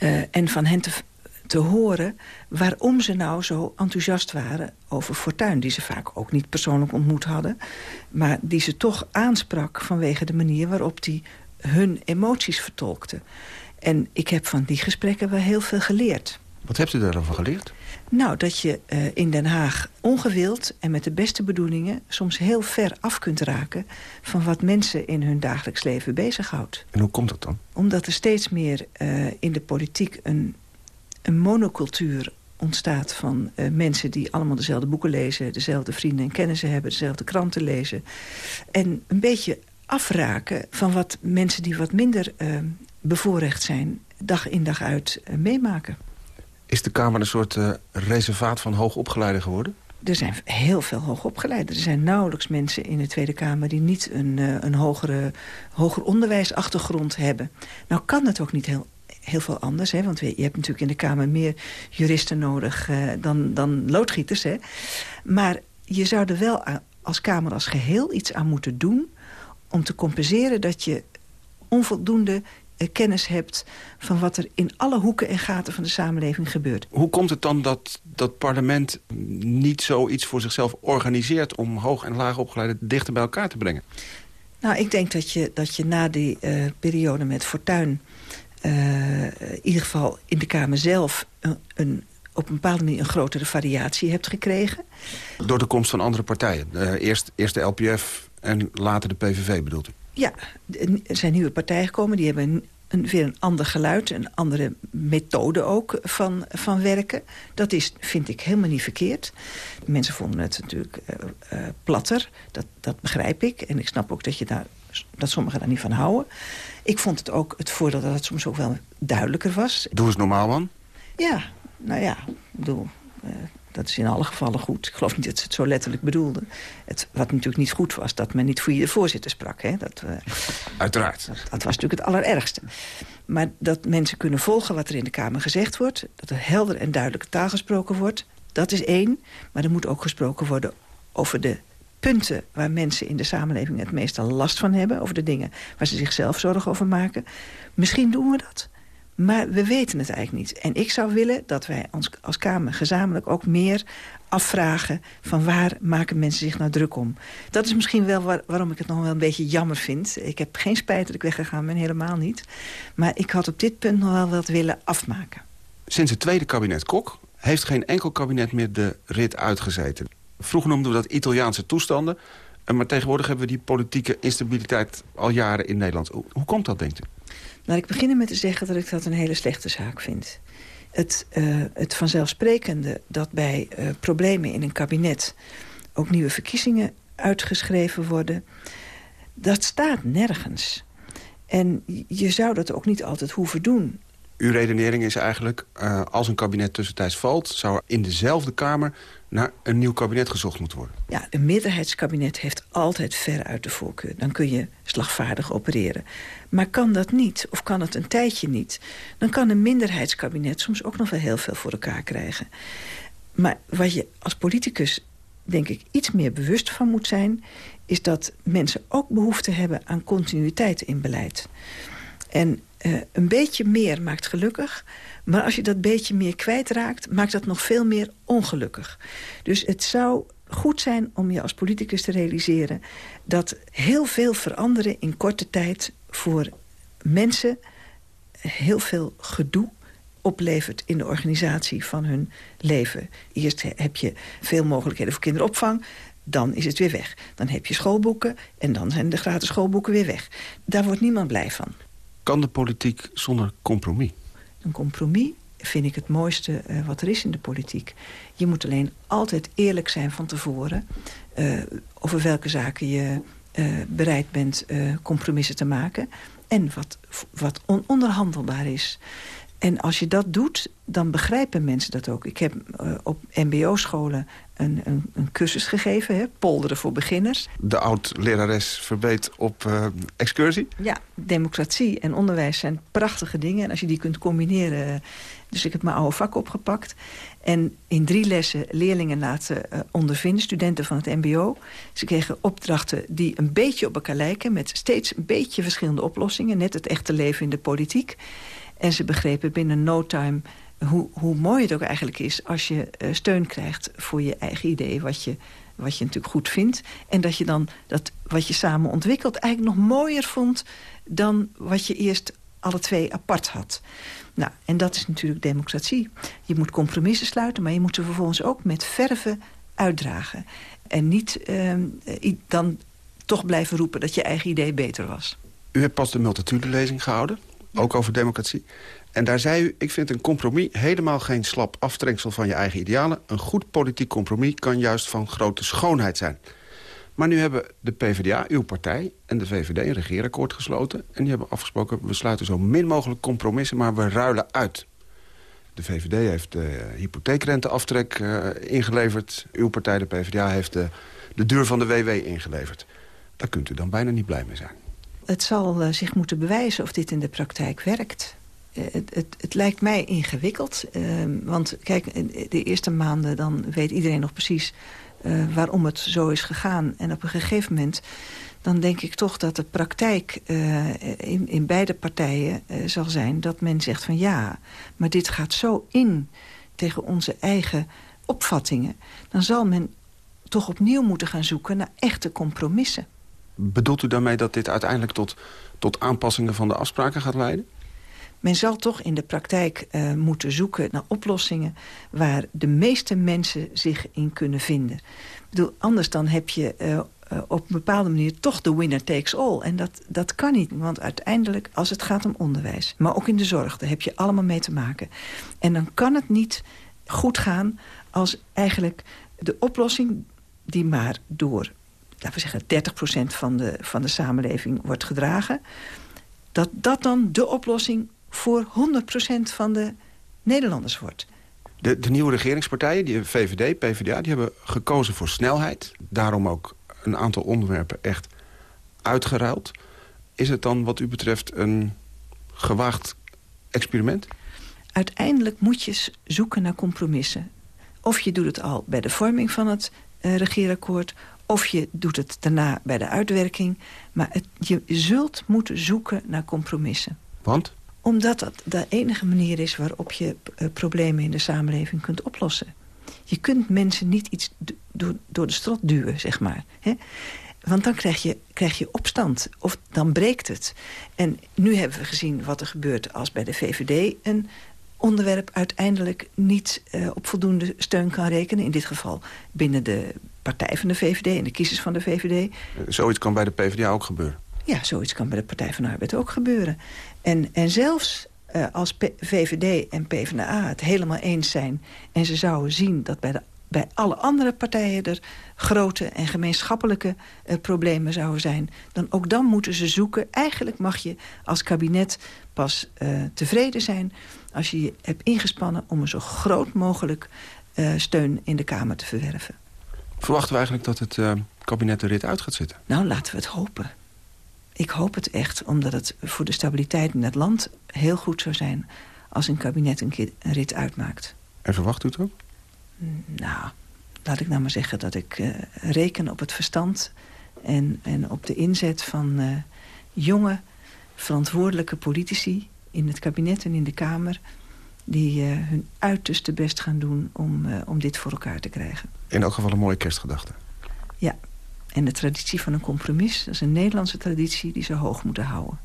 Uh, en van hen te, te horen waarom ze nou zo enthousiast waren over Fortuin. Die ze vaak ook niet persoonlijk ontmoet hadden. Maar die ze toch aansprak vanwege de manier waarop die hun emoties vertolkte. En ik heb van die gesprekken wel heel veel geleerd. Wat hebt u daarover geleerd? Nou, dat je uh, in Den Haag ongewild en met de beste bedoelingen... soms heel ver af kunt raken van wat mensen in hun dagelijks leven bezighoudt. En hoe komt dat dan? Omdat er steeds meer uh, in de politiek een, een monocultuur ontstaat van uh, mensen die allemaal dezelfde boeken lezen... dezelfde vrienden en kennissen hebben, dezelfde kranten lezen. En een beetje afraken van wat mensen die wat minder bevoorrecht zijn... dag in dag uit meemaken. Is de Kamer een soort uh, reservaat van hoogopgeleiden geworden? Er zijn heel veel hoogopgeleiden. Er zijn nauwelijks mensen in de Tweede Kamer... die niet een, uh, een hogere, hoger onderwijsachtergrond hebben. Nou kan het ook niet heel, heel veel anders. Hè? Want je hebt natuurlijk in de Kamer meer juristen nodig uh, dan, dan loodgieters. Hè? Maar je zou er wel als Kamer als geheel iets aan moeten doen... om te compenseren dat je onvoldoende kennis hebt van wat er in alle hoeken en gaten van de samenleving gebeurt. Hoe komt het dan dat dat parlement niet zoiets voor zichzelf organiseert... om hoog en laag opgeleiden dichter bij elkaar te brengen? Nou, ik denk dat je, dat je na die uh, periode met Fortuin... Uh, in ieder geval in de Kamer zelf een, een, op een bepaalde manier een grotere variatie hebt gekregen. Door de komst van andere partijen? Uh, eerst, eerst de LPF en later de PVV bedoelt u? Ja, er zijn nieuwe partijen gekomen. Die hebben een, weer een ander geluid, een andere methode ook van, van werken. Dat is, vind ik, helemaal niet verkeerd. Mensen vonden het natuurlijk uh, uh, platter, dat, dat begrijp ik. En ik snap ook dat, je daar, dat sommigen daar niet van houden. Ik vond het ook het voordeel dat het soms ook wel duidelijker was. Doe eens normaal, man. Ja, nou ja, ik bedoel... Uh, dat is in alle gevallen goed. Ik geloof niet dat ze het zo letterlijk bedoelden. Het, wat natuurlijk niet goed was, dat men niet voor de voorzitter sprak. Hè? Dat, uh, Uiteraard. Dat, dat, was natuurlijk het allerergste. Maar dat mensen kunnen volgen wat er in de Kamer gezegd wordt... dat er helder en duidelijke taal gesproken wordt, dat is één. Maar er moet ook gesproken worden over de punten... waar mensen in de samenleving het meestal last van hebben... over de dingen waar ze zichzelf zorgen over maken. Misschien doen we dat... Maar we weten het eigenlijk niet. En ik zou willen dat wij ons als Kamer gezamenlijk ook meer afvragen... van waar maken mensen zich nou druk om. Dat is misschien wel waar, waarom ik het nog wel een beetje jammer vind. Ik heb geen spijt dat ik weggegaan ben, helemaal niet. Maar ik had op dit punt nog wel wat willen afmaken. Sinds het tweede kabinet Kok heeft geen enkel kabinet meer de rit uitgezeten. Vroeger noemden we dat Italiaanse toestanden... maar tegenwoordig hebben we die politieke instabiliteit al jaren in Nederland. Hoe komt dat, denkt u? Laat ik beginnen met te zeggen dat ik dat een hele slechte zaak vind. Het, uh, het vanzelfsprekende dat bij uh, problemen in een kabinet... ook nieuwe verkiezingen uitgeschreven worden... dat staat nergens. En je zou dat ook niet altijd hoeven doen. Uw redenering is eigenlijk, uh, als een kabinet tussentijds valt... zou in dezelfde Kamer naar een nieuw kabinet gezocht moeten worden. Ja, een meerderheidskabinet heeft altijd ver uit de voorkeur. Dan kun je slagvaardig opereren. Maar kan dat niet, of kan het een tijdje niet... dan kan een minderheidskabinet soms ook nog wel heel veel voor elkaar krijgen. Maar wat je als politicus, denk ik, iets meer bewust van moet zijn... is dat mensen ook behoefte hebben aan continuïteit in beleid. En uh, een beetje meer maakt gelukkig... Maar als je dat beetje meer kwijtraakt, maakt dat nog veel meer ongelukkig. Dus het zou goed zijn om je als politicus te realiseren... dat heel veel veranderen in korte tijd voor mensen heel veel gedoe oplevert in de organisatie van hun leven. Eerst heb je veel mogelijkheden voor kinderopvang dan is het weer weg. Dan heb je schoolboeken en dan zijn de gratis schoolboeken weer weg. Daar wordt niemand blij van. Kan de politiek zonder compromis? Een compromis vind ik het mooiste uh, wat er is in de politiek. Je moet alleen altijd eerlijk zijn van tevoren... Uh, over welke zaken je uh, bereid bent compromissen te maken... en wat, wat ononderhandelbaar is. En als je dat doet, dan begrijpen mensen dat ook. Ik heb uh, op mbo-scholen een, een, een, cursus gegeven, hè, polderen voor beginners. De oud-lerares verbeet op uh, excursie? Ja, democratie en onderwijs zijn prachtige dingen. En als je die kunt combineren... Dus ik heb mijn oude vak opgepakt. En in drie lessen leerlingen laten uh, ondervinden, studenten van het mbo. Ze kregen opdrachten die een beetje op elkaar lijken... met steeds een beetje verschillende oplossingen. Net het echte leven in de politiek. En ze begrepen binnen no time hoe, hoe mooi het ook eigenlijk is... als je uh, steun krijgt voor je eigen idee, wat je, wat je natuurlijk goed vindt. En dat je dan dat wat je samen ontwikkelt eigenlijk nog mooier vond... dan wat je eerst alle twee apart had. Nou, en dat is natuurlijk democratie. Je moet compromissen sluiten, maar je moet ze vervolgens ook met verven uitdragen. En niet uh, dan toch blijven roepen dat je eigen idee beter was. U hebt pas de multitudinelezing gehouden, ook over democratie. En daar zei u, ik vind een compromis helemaal geen slap aftrengsel van je eigen idealen. Een goed politiek compromis kan juist van grote schoonheid zijn. Maar nu hebben de PvdA, uw partij, en de VVD een regeerakkoord gesloten. En die hebben afgesproken, we sluiten zo min mogelijk compromissen... maar we ruilen uit. De VVD heeft de hypotheekrenteaftrek uh, ingeleverd. Uw partij, de PvdA, heeft de, de duur van de WW ingeleverd. Daar kunt u dan bijna niet blij mee zijn. Het zal uh, zich moeten bewijzen of dit in de praktijk werkt. Uh, het, het, het, lijkt mij ingewikkeld. Ehm, want kijk, de eerste maanden dan weet iedereen nog precies waarom het zo is gegaan. En op een gegeven moment dan denk ik toch dat de praktijk in, in beide partijen zal zijn... dat men zegt van ja, maar dit gaat zo in tegen onze eigen opvattingen... dan zal men toch opnieuw moeten gaan zoeken naar echte compromissen. Bedoelt u daarmee dat dit uiteindelijk tot, tot aanpassingen van de afspraken gaat leiden? Men zal toch in de praktijk uh, moeten zoeken naar oplossingen... waar de meeste mensen zich in kunnen vinden. Ik bedoel, anders dan heb je uh, uh, op een bepaalde manier toch de winner takes all. En dat, dat kan niet, want uiteindelijk, als het gaat om onderwijs... maar ook in de zorg, daar heb je allemaal mee te maken. En dan kan het niet goed gaan als eigenlijk de oplossing... die maar door, laten we zeggen, 30% van de, van de samenleving wordt gedragen... dat dat dan de oplossing voor 100% van de Nederlanders wordt. De, de, nieuwe regeringspartijen, die VVD, PvdA, die hebben gekozen voor snelheid. Daarom ook een aantal onderwerpen echt uitgeruild. Is het dan wat u betreft een gewaagd experiment? Uiteindelijk moet je zoeken naar compromissen. Of je doet het al bij de vorming van het uh, regeerakkoord... of je doet het daarna bij de uitwerking. Maar het, je zult moeten zoeken naar compromissen. Want? Omdat dat de enige manier is waarop je uh, problemen in de samenleving kunt oplossen. Je kunt mensen niet iets do door de strot duwen, zeg maar. Hè? Want dan krijg je, krijg je opstand, of dan breekt het. En nu hebben we gezien wat er gebeurt als bij de VVD... een onderwerp uiteindelijk niet uh, op voldoende steun kan rekenen. In dit geval binnen de partij van de VVD en de kiezers van de VVD. Zoiets kan bij de PvdA ook gebeuren? Ja, zoiets kan bij de Partij van de Arbeid ook gebeuren. En, en zelfs uh, als P VVD en PvdA het helemaal eens zijn... en ze zouden zien dat bij, de, bij alle andere partijen... er grote en gemeenschappelijke uh, problemen zouden zijn... dan ook dan moeten ze zoeken. Eigenlijk mag je als kabinet pas tevreden zijn... als je je hebt ingespannen om een zo groot mogelijk steun in de Kamer te verwerven. Verwachten we eigenlijk dat het kabinet de rit uit gaat zitten? Nou, laten we het hopen. Ik hoop het echt, omdat het voor de stabiliteit in het land heel goed zou zijn... als een kabinet een keer een rit uitmaakt. En verwacht u het ook? Nou, laat ik nou maar zeggen dat ik uh, reken op het verstand... en, en op de inzet van jonge, verantwoordelijke politici... in het kabinet en in de Kamer... die uh, hun uiterste best gaan doen om, om dit voor elkaar te krijgen. In elk geval een mooie kerstgedachte. Ja, en de traditie van een compromis, dat is een Nederlandse traditie die ze hoog moeten houden.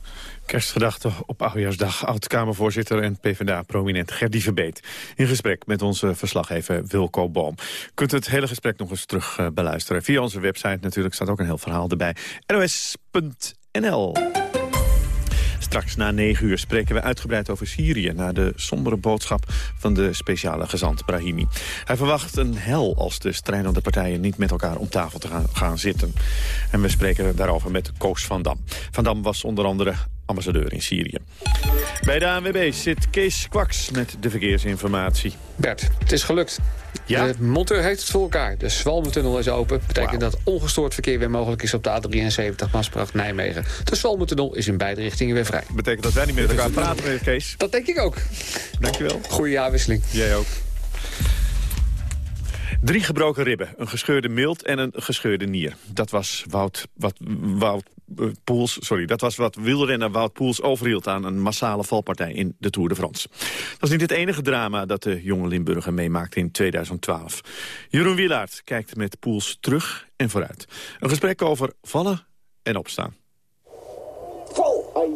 Kerstgedachte op Oudejaarsdag. Oud-Kamervoorzitter en PvdA-prominent Gerdy Verbeet. In gesprek met onze verslaggever Wilco Boom. Kunt het hele gesprek nog eens terug uh, beluisteren. Via onze website natuurlijk staat ook een heel verhaal erbij. nos.nl Straks na negen uur spreken we uitgebreid over Syrië... na de sombere boodschap van de speciale gezant Brahimi. Hij verwacht een hel als de strijdende partijen niet met elkaar om tafel te gaan, gaan zitten. En we spreken daarover met Koos van Dam. Van Dam was onder andere ambassadeur in Syrië. Bij de ANWB zit Kees Kwaks met de verkeersinformatie. Bert, het is gelukt. Ja? De monteur heeft het voor elkaar. De Zwalmentunnel is open. betekent dat ongestoord verkeer weer mogelijk is op de A73 Maasbracht-Nijmegen. De Zwalmentunnel is in beide richtingen weer vrij. betekent dat wij niet meer met elkaar praten, Kees. Dat denk ik ook. Dankjewel. Goeie jaarwisseling. Jij ook. Drie gebroken ribben, een gescheurde milt en een gescheurde nier. Dat was Wout, wat, Wout eh, Poels, sorry, dat was wat wielrenner Wout Poels overhield aan een massale valpartij in de Tour de France. Dat is niet het enige drama dat de jonge Limburger meemaakte in 2012. Jeroen Wielaert kijkt met Poels terug en vooruit. Een gesprek over vallen en opstaan. Val! Ai.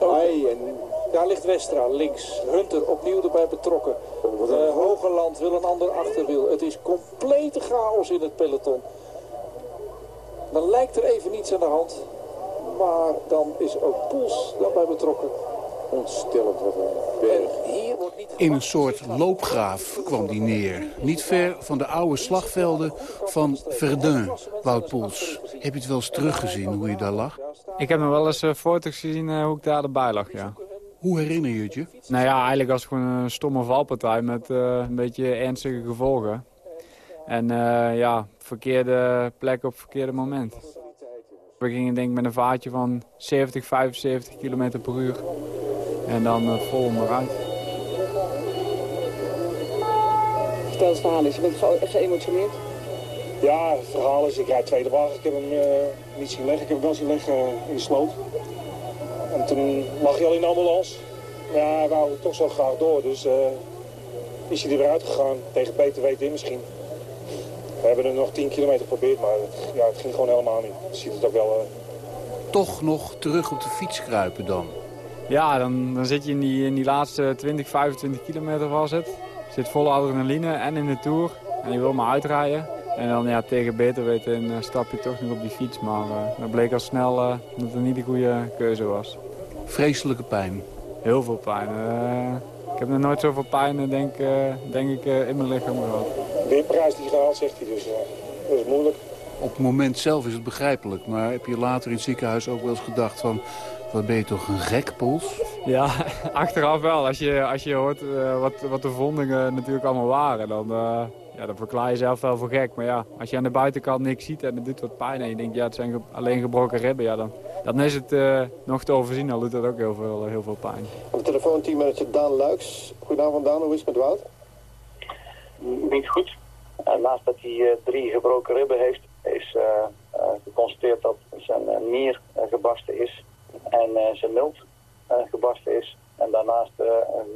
Ai. En daar ligt Westra links. Hunter opnieuw erbij betrokken. Uh, Hogeland wil een ander achterwiel. Het is complete chaos in het peloton. Dan lijkt er even niets aan de hand. Maar dan is ook Poels daarbij betrokken. Ontstellend wat een berg. Hier wordt niet In een soort loopgraaf kwam die neer. Niet ver van de oude slagvelden van Verdun, Wout Poels. Heb je het wel eens teruggezien hoe je daar lag? Ik heb nog wel eens foto's gezien uh, hoe ik daar erbij lag, ja. Hoe herinner je het je? Nou ja, eigenlijk was het gewoon een stomme valpartij met uh, een beetje ernstige gevolgen. En ja, verkeerde plek op verkeerde moment. We gingen denk ik met een vaartje van 70, 75 km per uur. En dan vol onderuit. Vertel het verhaal eens, je bent ge geëmotioneerd. Ja, het verhaal is, ik rijd tweede wagen. Ik heb hem uh, niet zien liggen. Ik heb hem wel zien liggen in de sloot. En toen lag hij al in de ambulance. Maar ja, hij wou toch zo graag door. Dus uh, is hij er weer uitgegaan. Tegen beter weten in misschien. We hebben er nog 10 kilometer geprobeerd, maar het, ja, het ging gewoon helemaal niet. Je ziet het ook wel... Uh... Toch nog terug op de fiets kruipen dan? Ja, dan, dan zit je in die, in die laatste 20, 25 kilometer was het. Je zit vol adrenaline en in de Tour. En je wil maar uitrijden. En dan ja, tegen beter weten uh, stap je toch nog op die fiets. Maar uh, dat bleek al snel uh, dat het niet de goede keuze was. Vreselijke pijn? Heel veel pijn. ik heb nog nooit zoveel pijn denk, denk ik, in mijn lichaam gehad. Weer prijs die gehaald, zegt hij. Dus dat is moeilijk. Op het moment zelf is het begrijpelijk. Maar heb je later in het ziekenhuis ook wel eens gedacht van... Wat ben je toch een gek, Pols? Ja, achteraf wel. Als je, als je hoort wat, wat de vondingen natuurlijk allemaal waren... dan, ja, dan verklaar je zelf wel voor gek. Maar ja, als je aan de buitenkant niks ziet en het doet wat pijn... en je denkt, ja, het zijn alleen gebroken ribben... Ja, dan, dan is het uh, nog te overzien, al doet dat ook heel veel, heel veel pijn. De telefoon teammanager Daan Luiks. Goedenavond Daan, hoe is het met Wout? Niet goed. Uh, naast dat hij uh, drie gebroken ribben heeft... is geconstateerd dat zijn nier gebarsten is... en zijn milt gebarsten is... En daarnaast uh,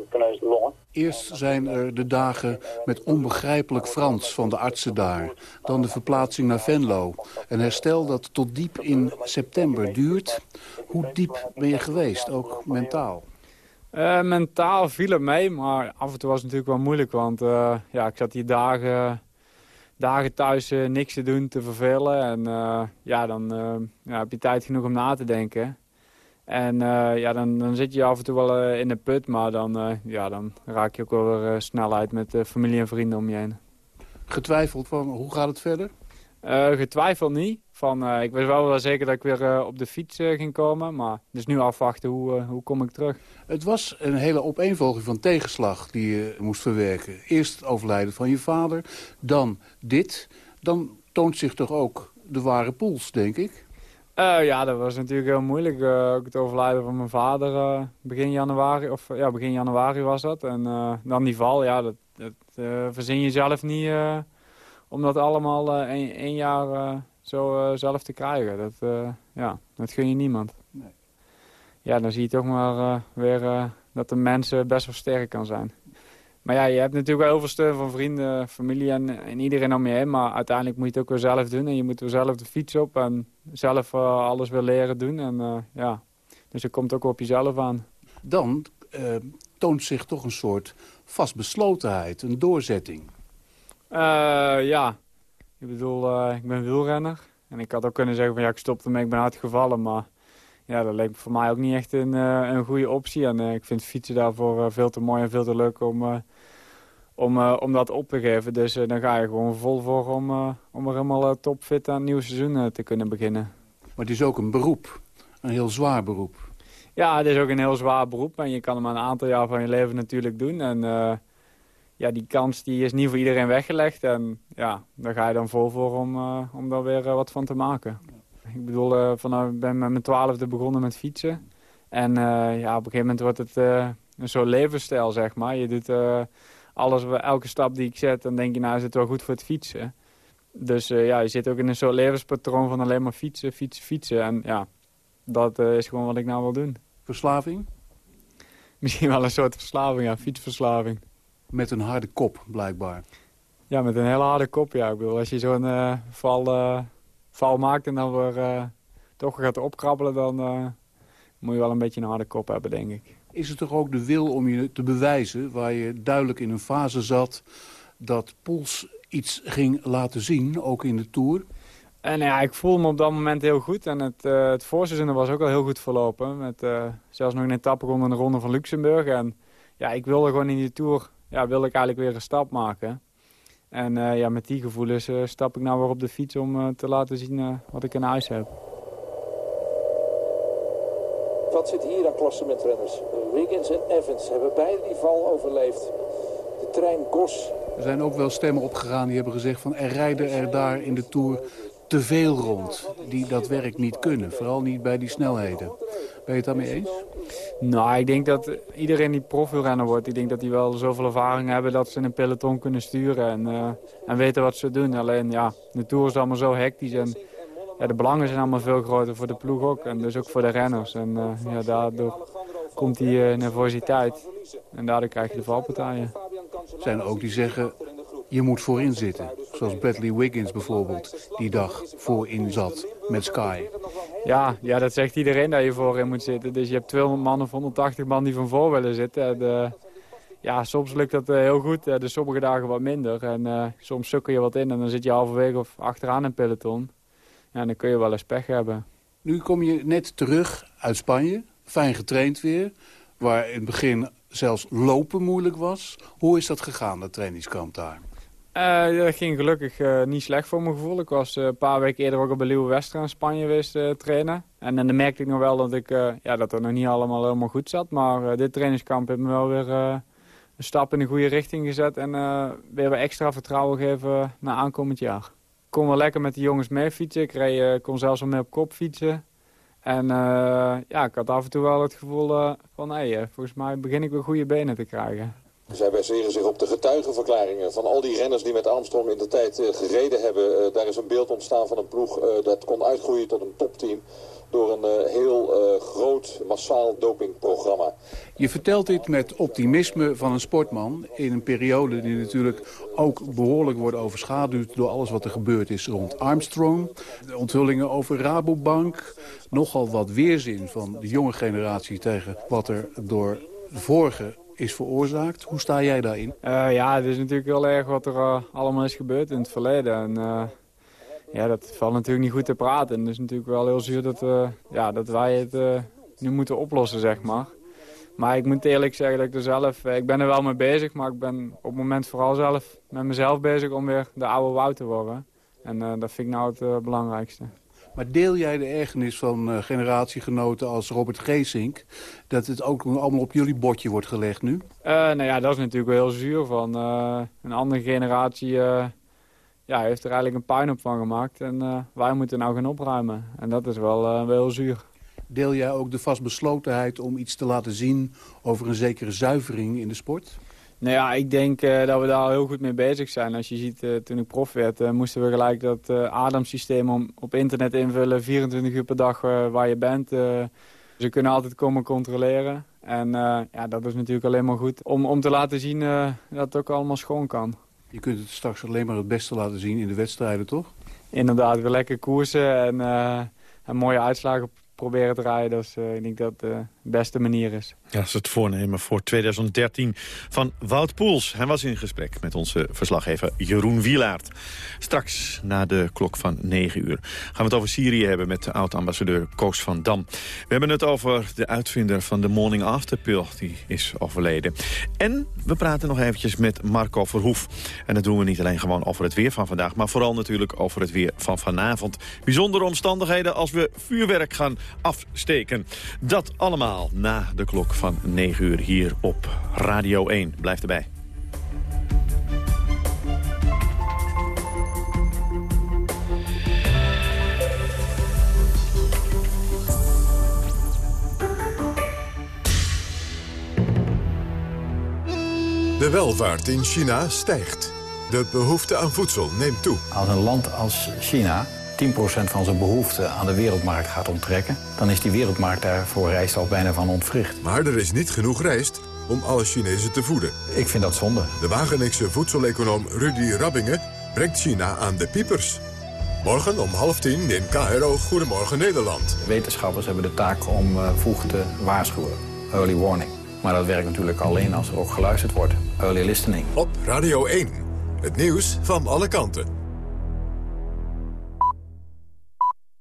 gekneusde longen. Eerst zijn er de dagen met onbegrijpelijk Frans van de artsen daar. Dan de verplaatsing naar Venlo. Een herstel dat tot diep in september duurt. Hoe diep ben je geweest, ook mentaal? Uh, mentaal viel het mee, maar af en toe was het natuurlijk wel moeilijk. Want uh, ja, ik zat hier dagen, dagen thuis uh, niks te doen, te vervelen. En ja, dan ja, heb je tijd genoeg om na te denken. En uh, ja, dan, dan zit je af en toe wel uh, in de put, maar dan, uh, ja, dan raak je ook wel weer snel uit met familie en vrienden om je heen. Getwijfeld van hoe gaat het verder? getwijfeld niet. Van, ik wist wel wel zeker dat ik weer op de fiets ging komen, maar dus nu afwachten hoe, hoe kom ik terug. Het was een hele opeenvolging van tegenslag die je moest verwerken. Eerst het overlijden van je vader, dan dit. Dan toont zich toch ook de ware pols, denk ik? Uh, ja, dat was natuurlijk heel moeilijk. Uh, ook het overlijden van mijn vader uh, begin januari, of ja, begin januari was dat. En dan die val, ja, dat, dat verzin je zelf niet om dat allemaal één, jaar zo zelf te krijgen. Dat, ja, dat gun je niemand. Nee. Ja, dan zie je toch maar weer dat de mens best wel sterk kan zijn. Maar ja, je hebt natuurlijk wel heel veel steun van vrienden, familie en, en, iedereen om je heen. Maar uiteindelijk moet je het ook weer zelf doen. En je moet weer zelf de fiets op en zelf uh, alles weer leren doen. En, uh, ja. Dus het komt ook op jezelf aan. Dan uh, toont zich toch een soort vastbeslotenheid, een doorzetting. ja, ik bedoel, ik ben wielrenner. En ik had ook kunnen zeggen van ja, ik stop ermee, ik ben hard gevallen. Maar ja, dat leek voor mij ook niet echt een, een goede optie. En ik vind fietsen daarvoor veel te mooi en veel te leuk om om, uh, om dat op te geven. Dus uh, dan ga je gewoon vol voor om, uh, om er helemaal topfit aan het nieuwe seizoen te kunnen beginnen. Maar het is ook een beroep, een heel zwaar beroep. Ja, het is ook een heel zwaar beroep. En je kan hem een aantal jaar van je leven natuurlijk doen. En ja, die kans die is niet voor iedereen weggelegd. En ja, daar ga je dan vol voor om, om daar weer wat van te maken. Ik bedoel, vanaf, ik ben met mijn twaalfde begonnen met fietsen. En ja, op een gegeven moment wordt het een soort levensstijl, zeg maar. Je doet alles, elke stap die ik zet, dan denk je, nou is het wel goed voor het fietsen. Dus uh, ja, je zit ook in een soort levenspatroon van alleen maar fietsen, fietsen, fietsen. En ja, dat uh, is gewoon wat ik nou wil doen. Verslaving? Misschien wel een soort verslaving, ja, fietsverslaving. Met een harde kop, blijkbaar. Ja, met een hele harde kop, ja. Ik bedoel, als je zo'n uh, val, val maakt en dan weer toch gaat opkrabbelen... dan moet je wel een beetje een harde kop hebben, denk ik. Is het toch ook de wil om je te bewijzen, waar je duidelijk in een fase zat... dat Poels iets ging laten zien, ook in de Tour? En ja, ik voelde me op dat moment heel goed. En het, uh, het voorseizoen was ook al heel goed verlopen. Met uh, zelfs nog een etappe rond de Ronde van Luxemburg. En ja, ik wilde gewoon in die Tour, ja, wilde ik eigenlijk weer een stap maken. En uh, ja, met die gevoelens stap ik nou weer op de fiets om te laten zien wat ik in huis heb. Wat zit hier aan klassementrenners? Wiggins en Evans hebben beide die val overleefd. De trein Gos. Er zijn ook wel stemmen opgegaan die hebben gezegd van er rijden er daar in de Tour te veel rond. Die dat werk niet kunnen. Vooral niet bij die snelheden. Ben je het daarmee eens? Nou, ik denk dat iedereen die profielrenner wordt... ik denk dat die wel zoveel ervaring hebben dat ze een peloton kunnen sturen... en, uh, en weten wat ze doen. Alleen, ja, de Tour is allemaal zo hectisch... en ja, de belangen zijn allemaal veel groter voor de ploeg ook. En dus ook voor de renners. En uh, ja, daardoor komt die uh, nervositeit. En daardoor krijg je de valpartijen. Zijn er ook die zeggen, je moet voorin zitten. Zoals Bradley Wiggins bijvoorbeeld, die dag voorin zat met Sky. Ja, ja, dat zegt iedereen dat je voorin moet zitten. Dus je hebt 200 man of 180 man die van voor willen zitten. De, ja, soms lukt dat heel goed, de sommige dagen wat minder. En uh, soms sukkel je wat in en dan zit je halverwege of achteraan een peloton. Ja, dan kun je wel eens pech hebben. Nu kom je net terug uit Spanje, fijn getraind weer. Waar in het begin zelfs lopen moeilijk was. Hoe is dat gegaan, dat trainingskamp daar? Uh, dat ging gelukkig uh, niet slecht voor mijn gevoel. Ik was uh, een paar weken eerder ook op de Leeuwen Westra in Spanje geweest trainen. En, en dan merkte ik nog wel dat, ik, ja, dat het nog niet allemaal helemaal goed zat. Maar dit trainingskamp heeft me wel weer een stap in de goede richting gezet. En weer wat extra vertrouwen geven naar aankomend jaar kon wel lekker met de jongens mee fietsen. Ik reed, kon zelfs wel mee op kop fietsen. En uh, ja, ik had af en toe wel het gevoel uh, van... hé, volgens mij begin ik weer goede benen te krijgen. Zij baseren zich op de getuigenverklaringen van al die renners die met Armstrong in de tijd gereden hebben. daar is een beeld ontstaan van een ploeg dat kon uitgroeien tot een topteam door een uh, heel uh, groot, massaal dopingprogramma. Je vertelt dit met optimisme van een sportman... in een periode die natuurlijk ook behoorlijk wordt overschaduwd... door alles wat er gebeurd is rond Armstrong. De onthullingen over Rabobank. Nogal wat weerzin van de jonge generatie tegen wat er door de vorige is veroorzaakt. Hoe sta jij daarin? Uh, ja, het is natuurlijk heel erg wat er allemaal is gebeurd in het verleden. En, ja, dat valt natuurlijk niet goed te praten. En het is natuurlijk wel heel zuur dat, uh, ja, dat wij het uh, nu moeten oplossen, zeg maar. Maar ik moet eerlijk zeggen dat ik er zelf... Uh, ik ben er wel mee bezig, maar ik ben op het moment vooral zelf met mezelf bezig om weer de oude Wout te worden. En dat vind ik nou het belangrijkste. Maar deel jij de ergernis van generatiegenoten als Robert Geesink... dat het ook allemaal op jullie bordje wordt gelegd nu? nou ja, dat is natuurlijk wel heel zuur. Van een andere generatie ja, hij heeft er eigenlijk een puin op van gemaakt. En uh, wij moeten nou gaan opruimen. En dat is wel, uh, wel heel zuur. Deel jij ook de vastbeslotenheid om iets te laten zien over een zekere zuivering in de sport? Nou ja, ik denk uh, dat we daar heel goed mee bezig zijn. Als je ziet, toen ik prof werd, moesten we gelijk dat ademsysteem om, op internet invullen. 24 uur per dag waar je bent. ze kunnen altijd komen controleren. En ja, dat is natuurlijk alleen maar goed om, om te laten zien dat het ook allemaal schoon kan. Je kunt het straks alleen maar het beste laten zien in de wedstrijden, toch? Inderdaad, weer lekker koersen en, uh, en mooie uitslagen proberen te rijden. Dus uh, ik denk dat de beste manier is. Ja, dat is het voornemen voor 2013 van Wout Poels. Hij was in gesprek met onze verslaggever Jeroen Wielaert. Straks na de klok van 9 uur gaan we het over Syrië hebben met de oud-ambassadeur Koos van Dam. We hebben het over de uitvinder van de Morning After Pill, die is overleden. En we praten nog eventjes met Marco Verhoef. En dat doen we niet alleen gewoon over het weer van vandaag, maar vooral natuurlijk over het weer van vanavond. Bijzondere omstandigheden als we vuurwerk gaan afsteken. Dat allemaal na de klok van 9 uur hier op Radio 1. Blijf erbij. De welvaart in China stijgt. De behoefte aan voedsel neemt toe. Als een land als China 10% van zijn behoefte aan de wereldmarkt gaat onttrekken... dan is die wereldmarkt daarvoor rijst al bijna van ontwricht. Maar er is niet genoeg rijst om alle Chinezen te voeden. Ik vind dat zonde. De Wageningse voedseleconoom Rudy Rabbingen brengt China aan de piepers. Morgen om half tien in KRO Goedemorgen Nederland. Wetenschappers hebben de taak om uh, vroeg te waarschuwen. Early warning. Maar dat werkt natuurlijk alleen als er ook geluisterd wordt. Early listening. Op Radio 1. Het nieuws van alle kanten.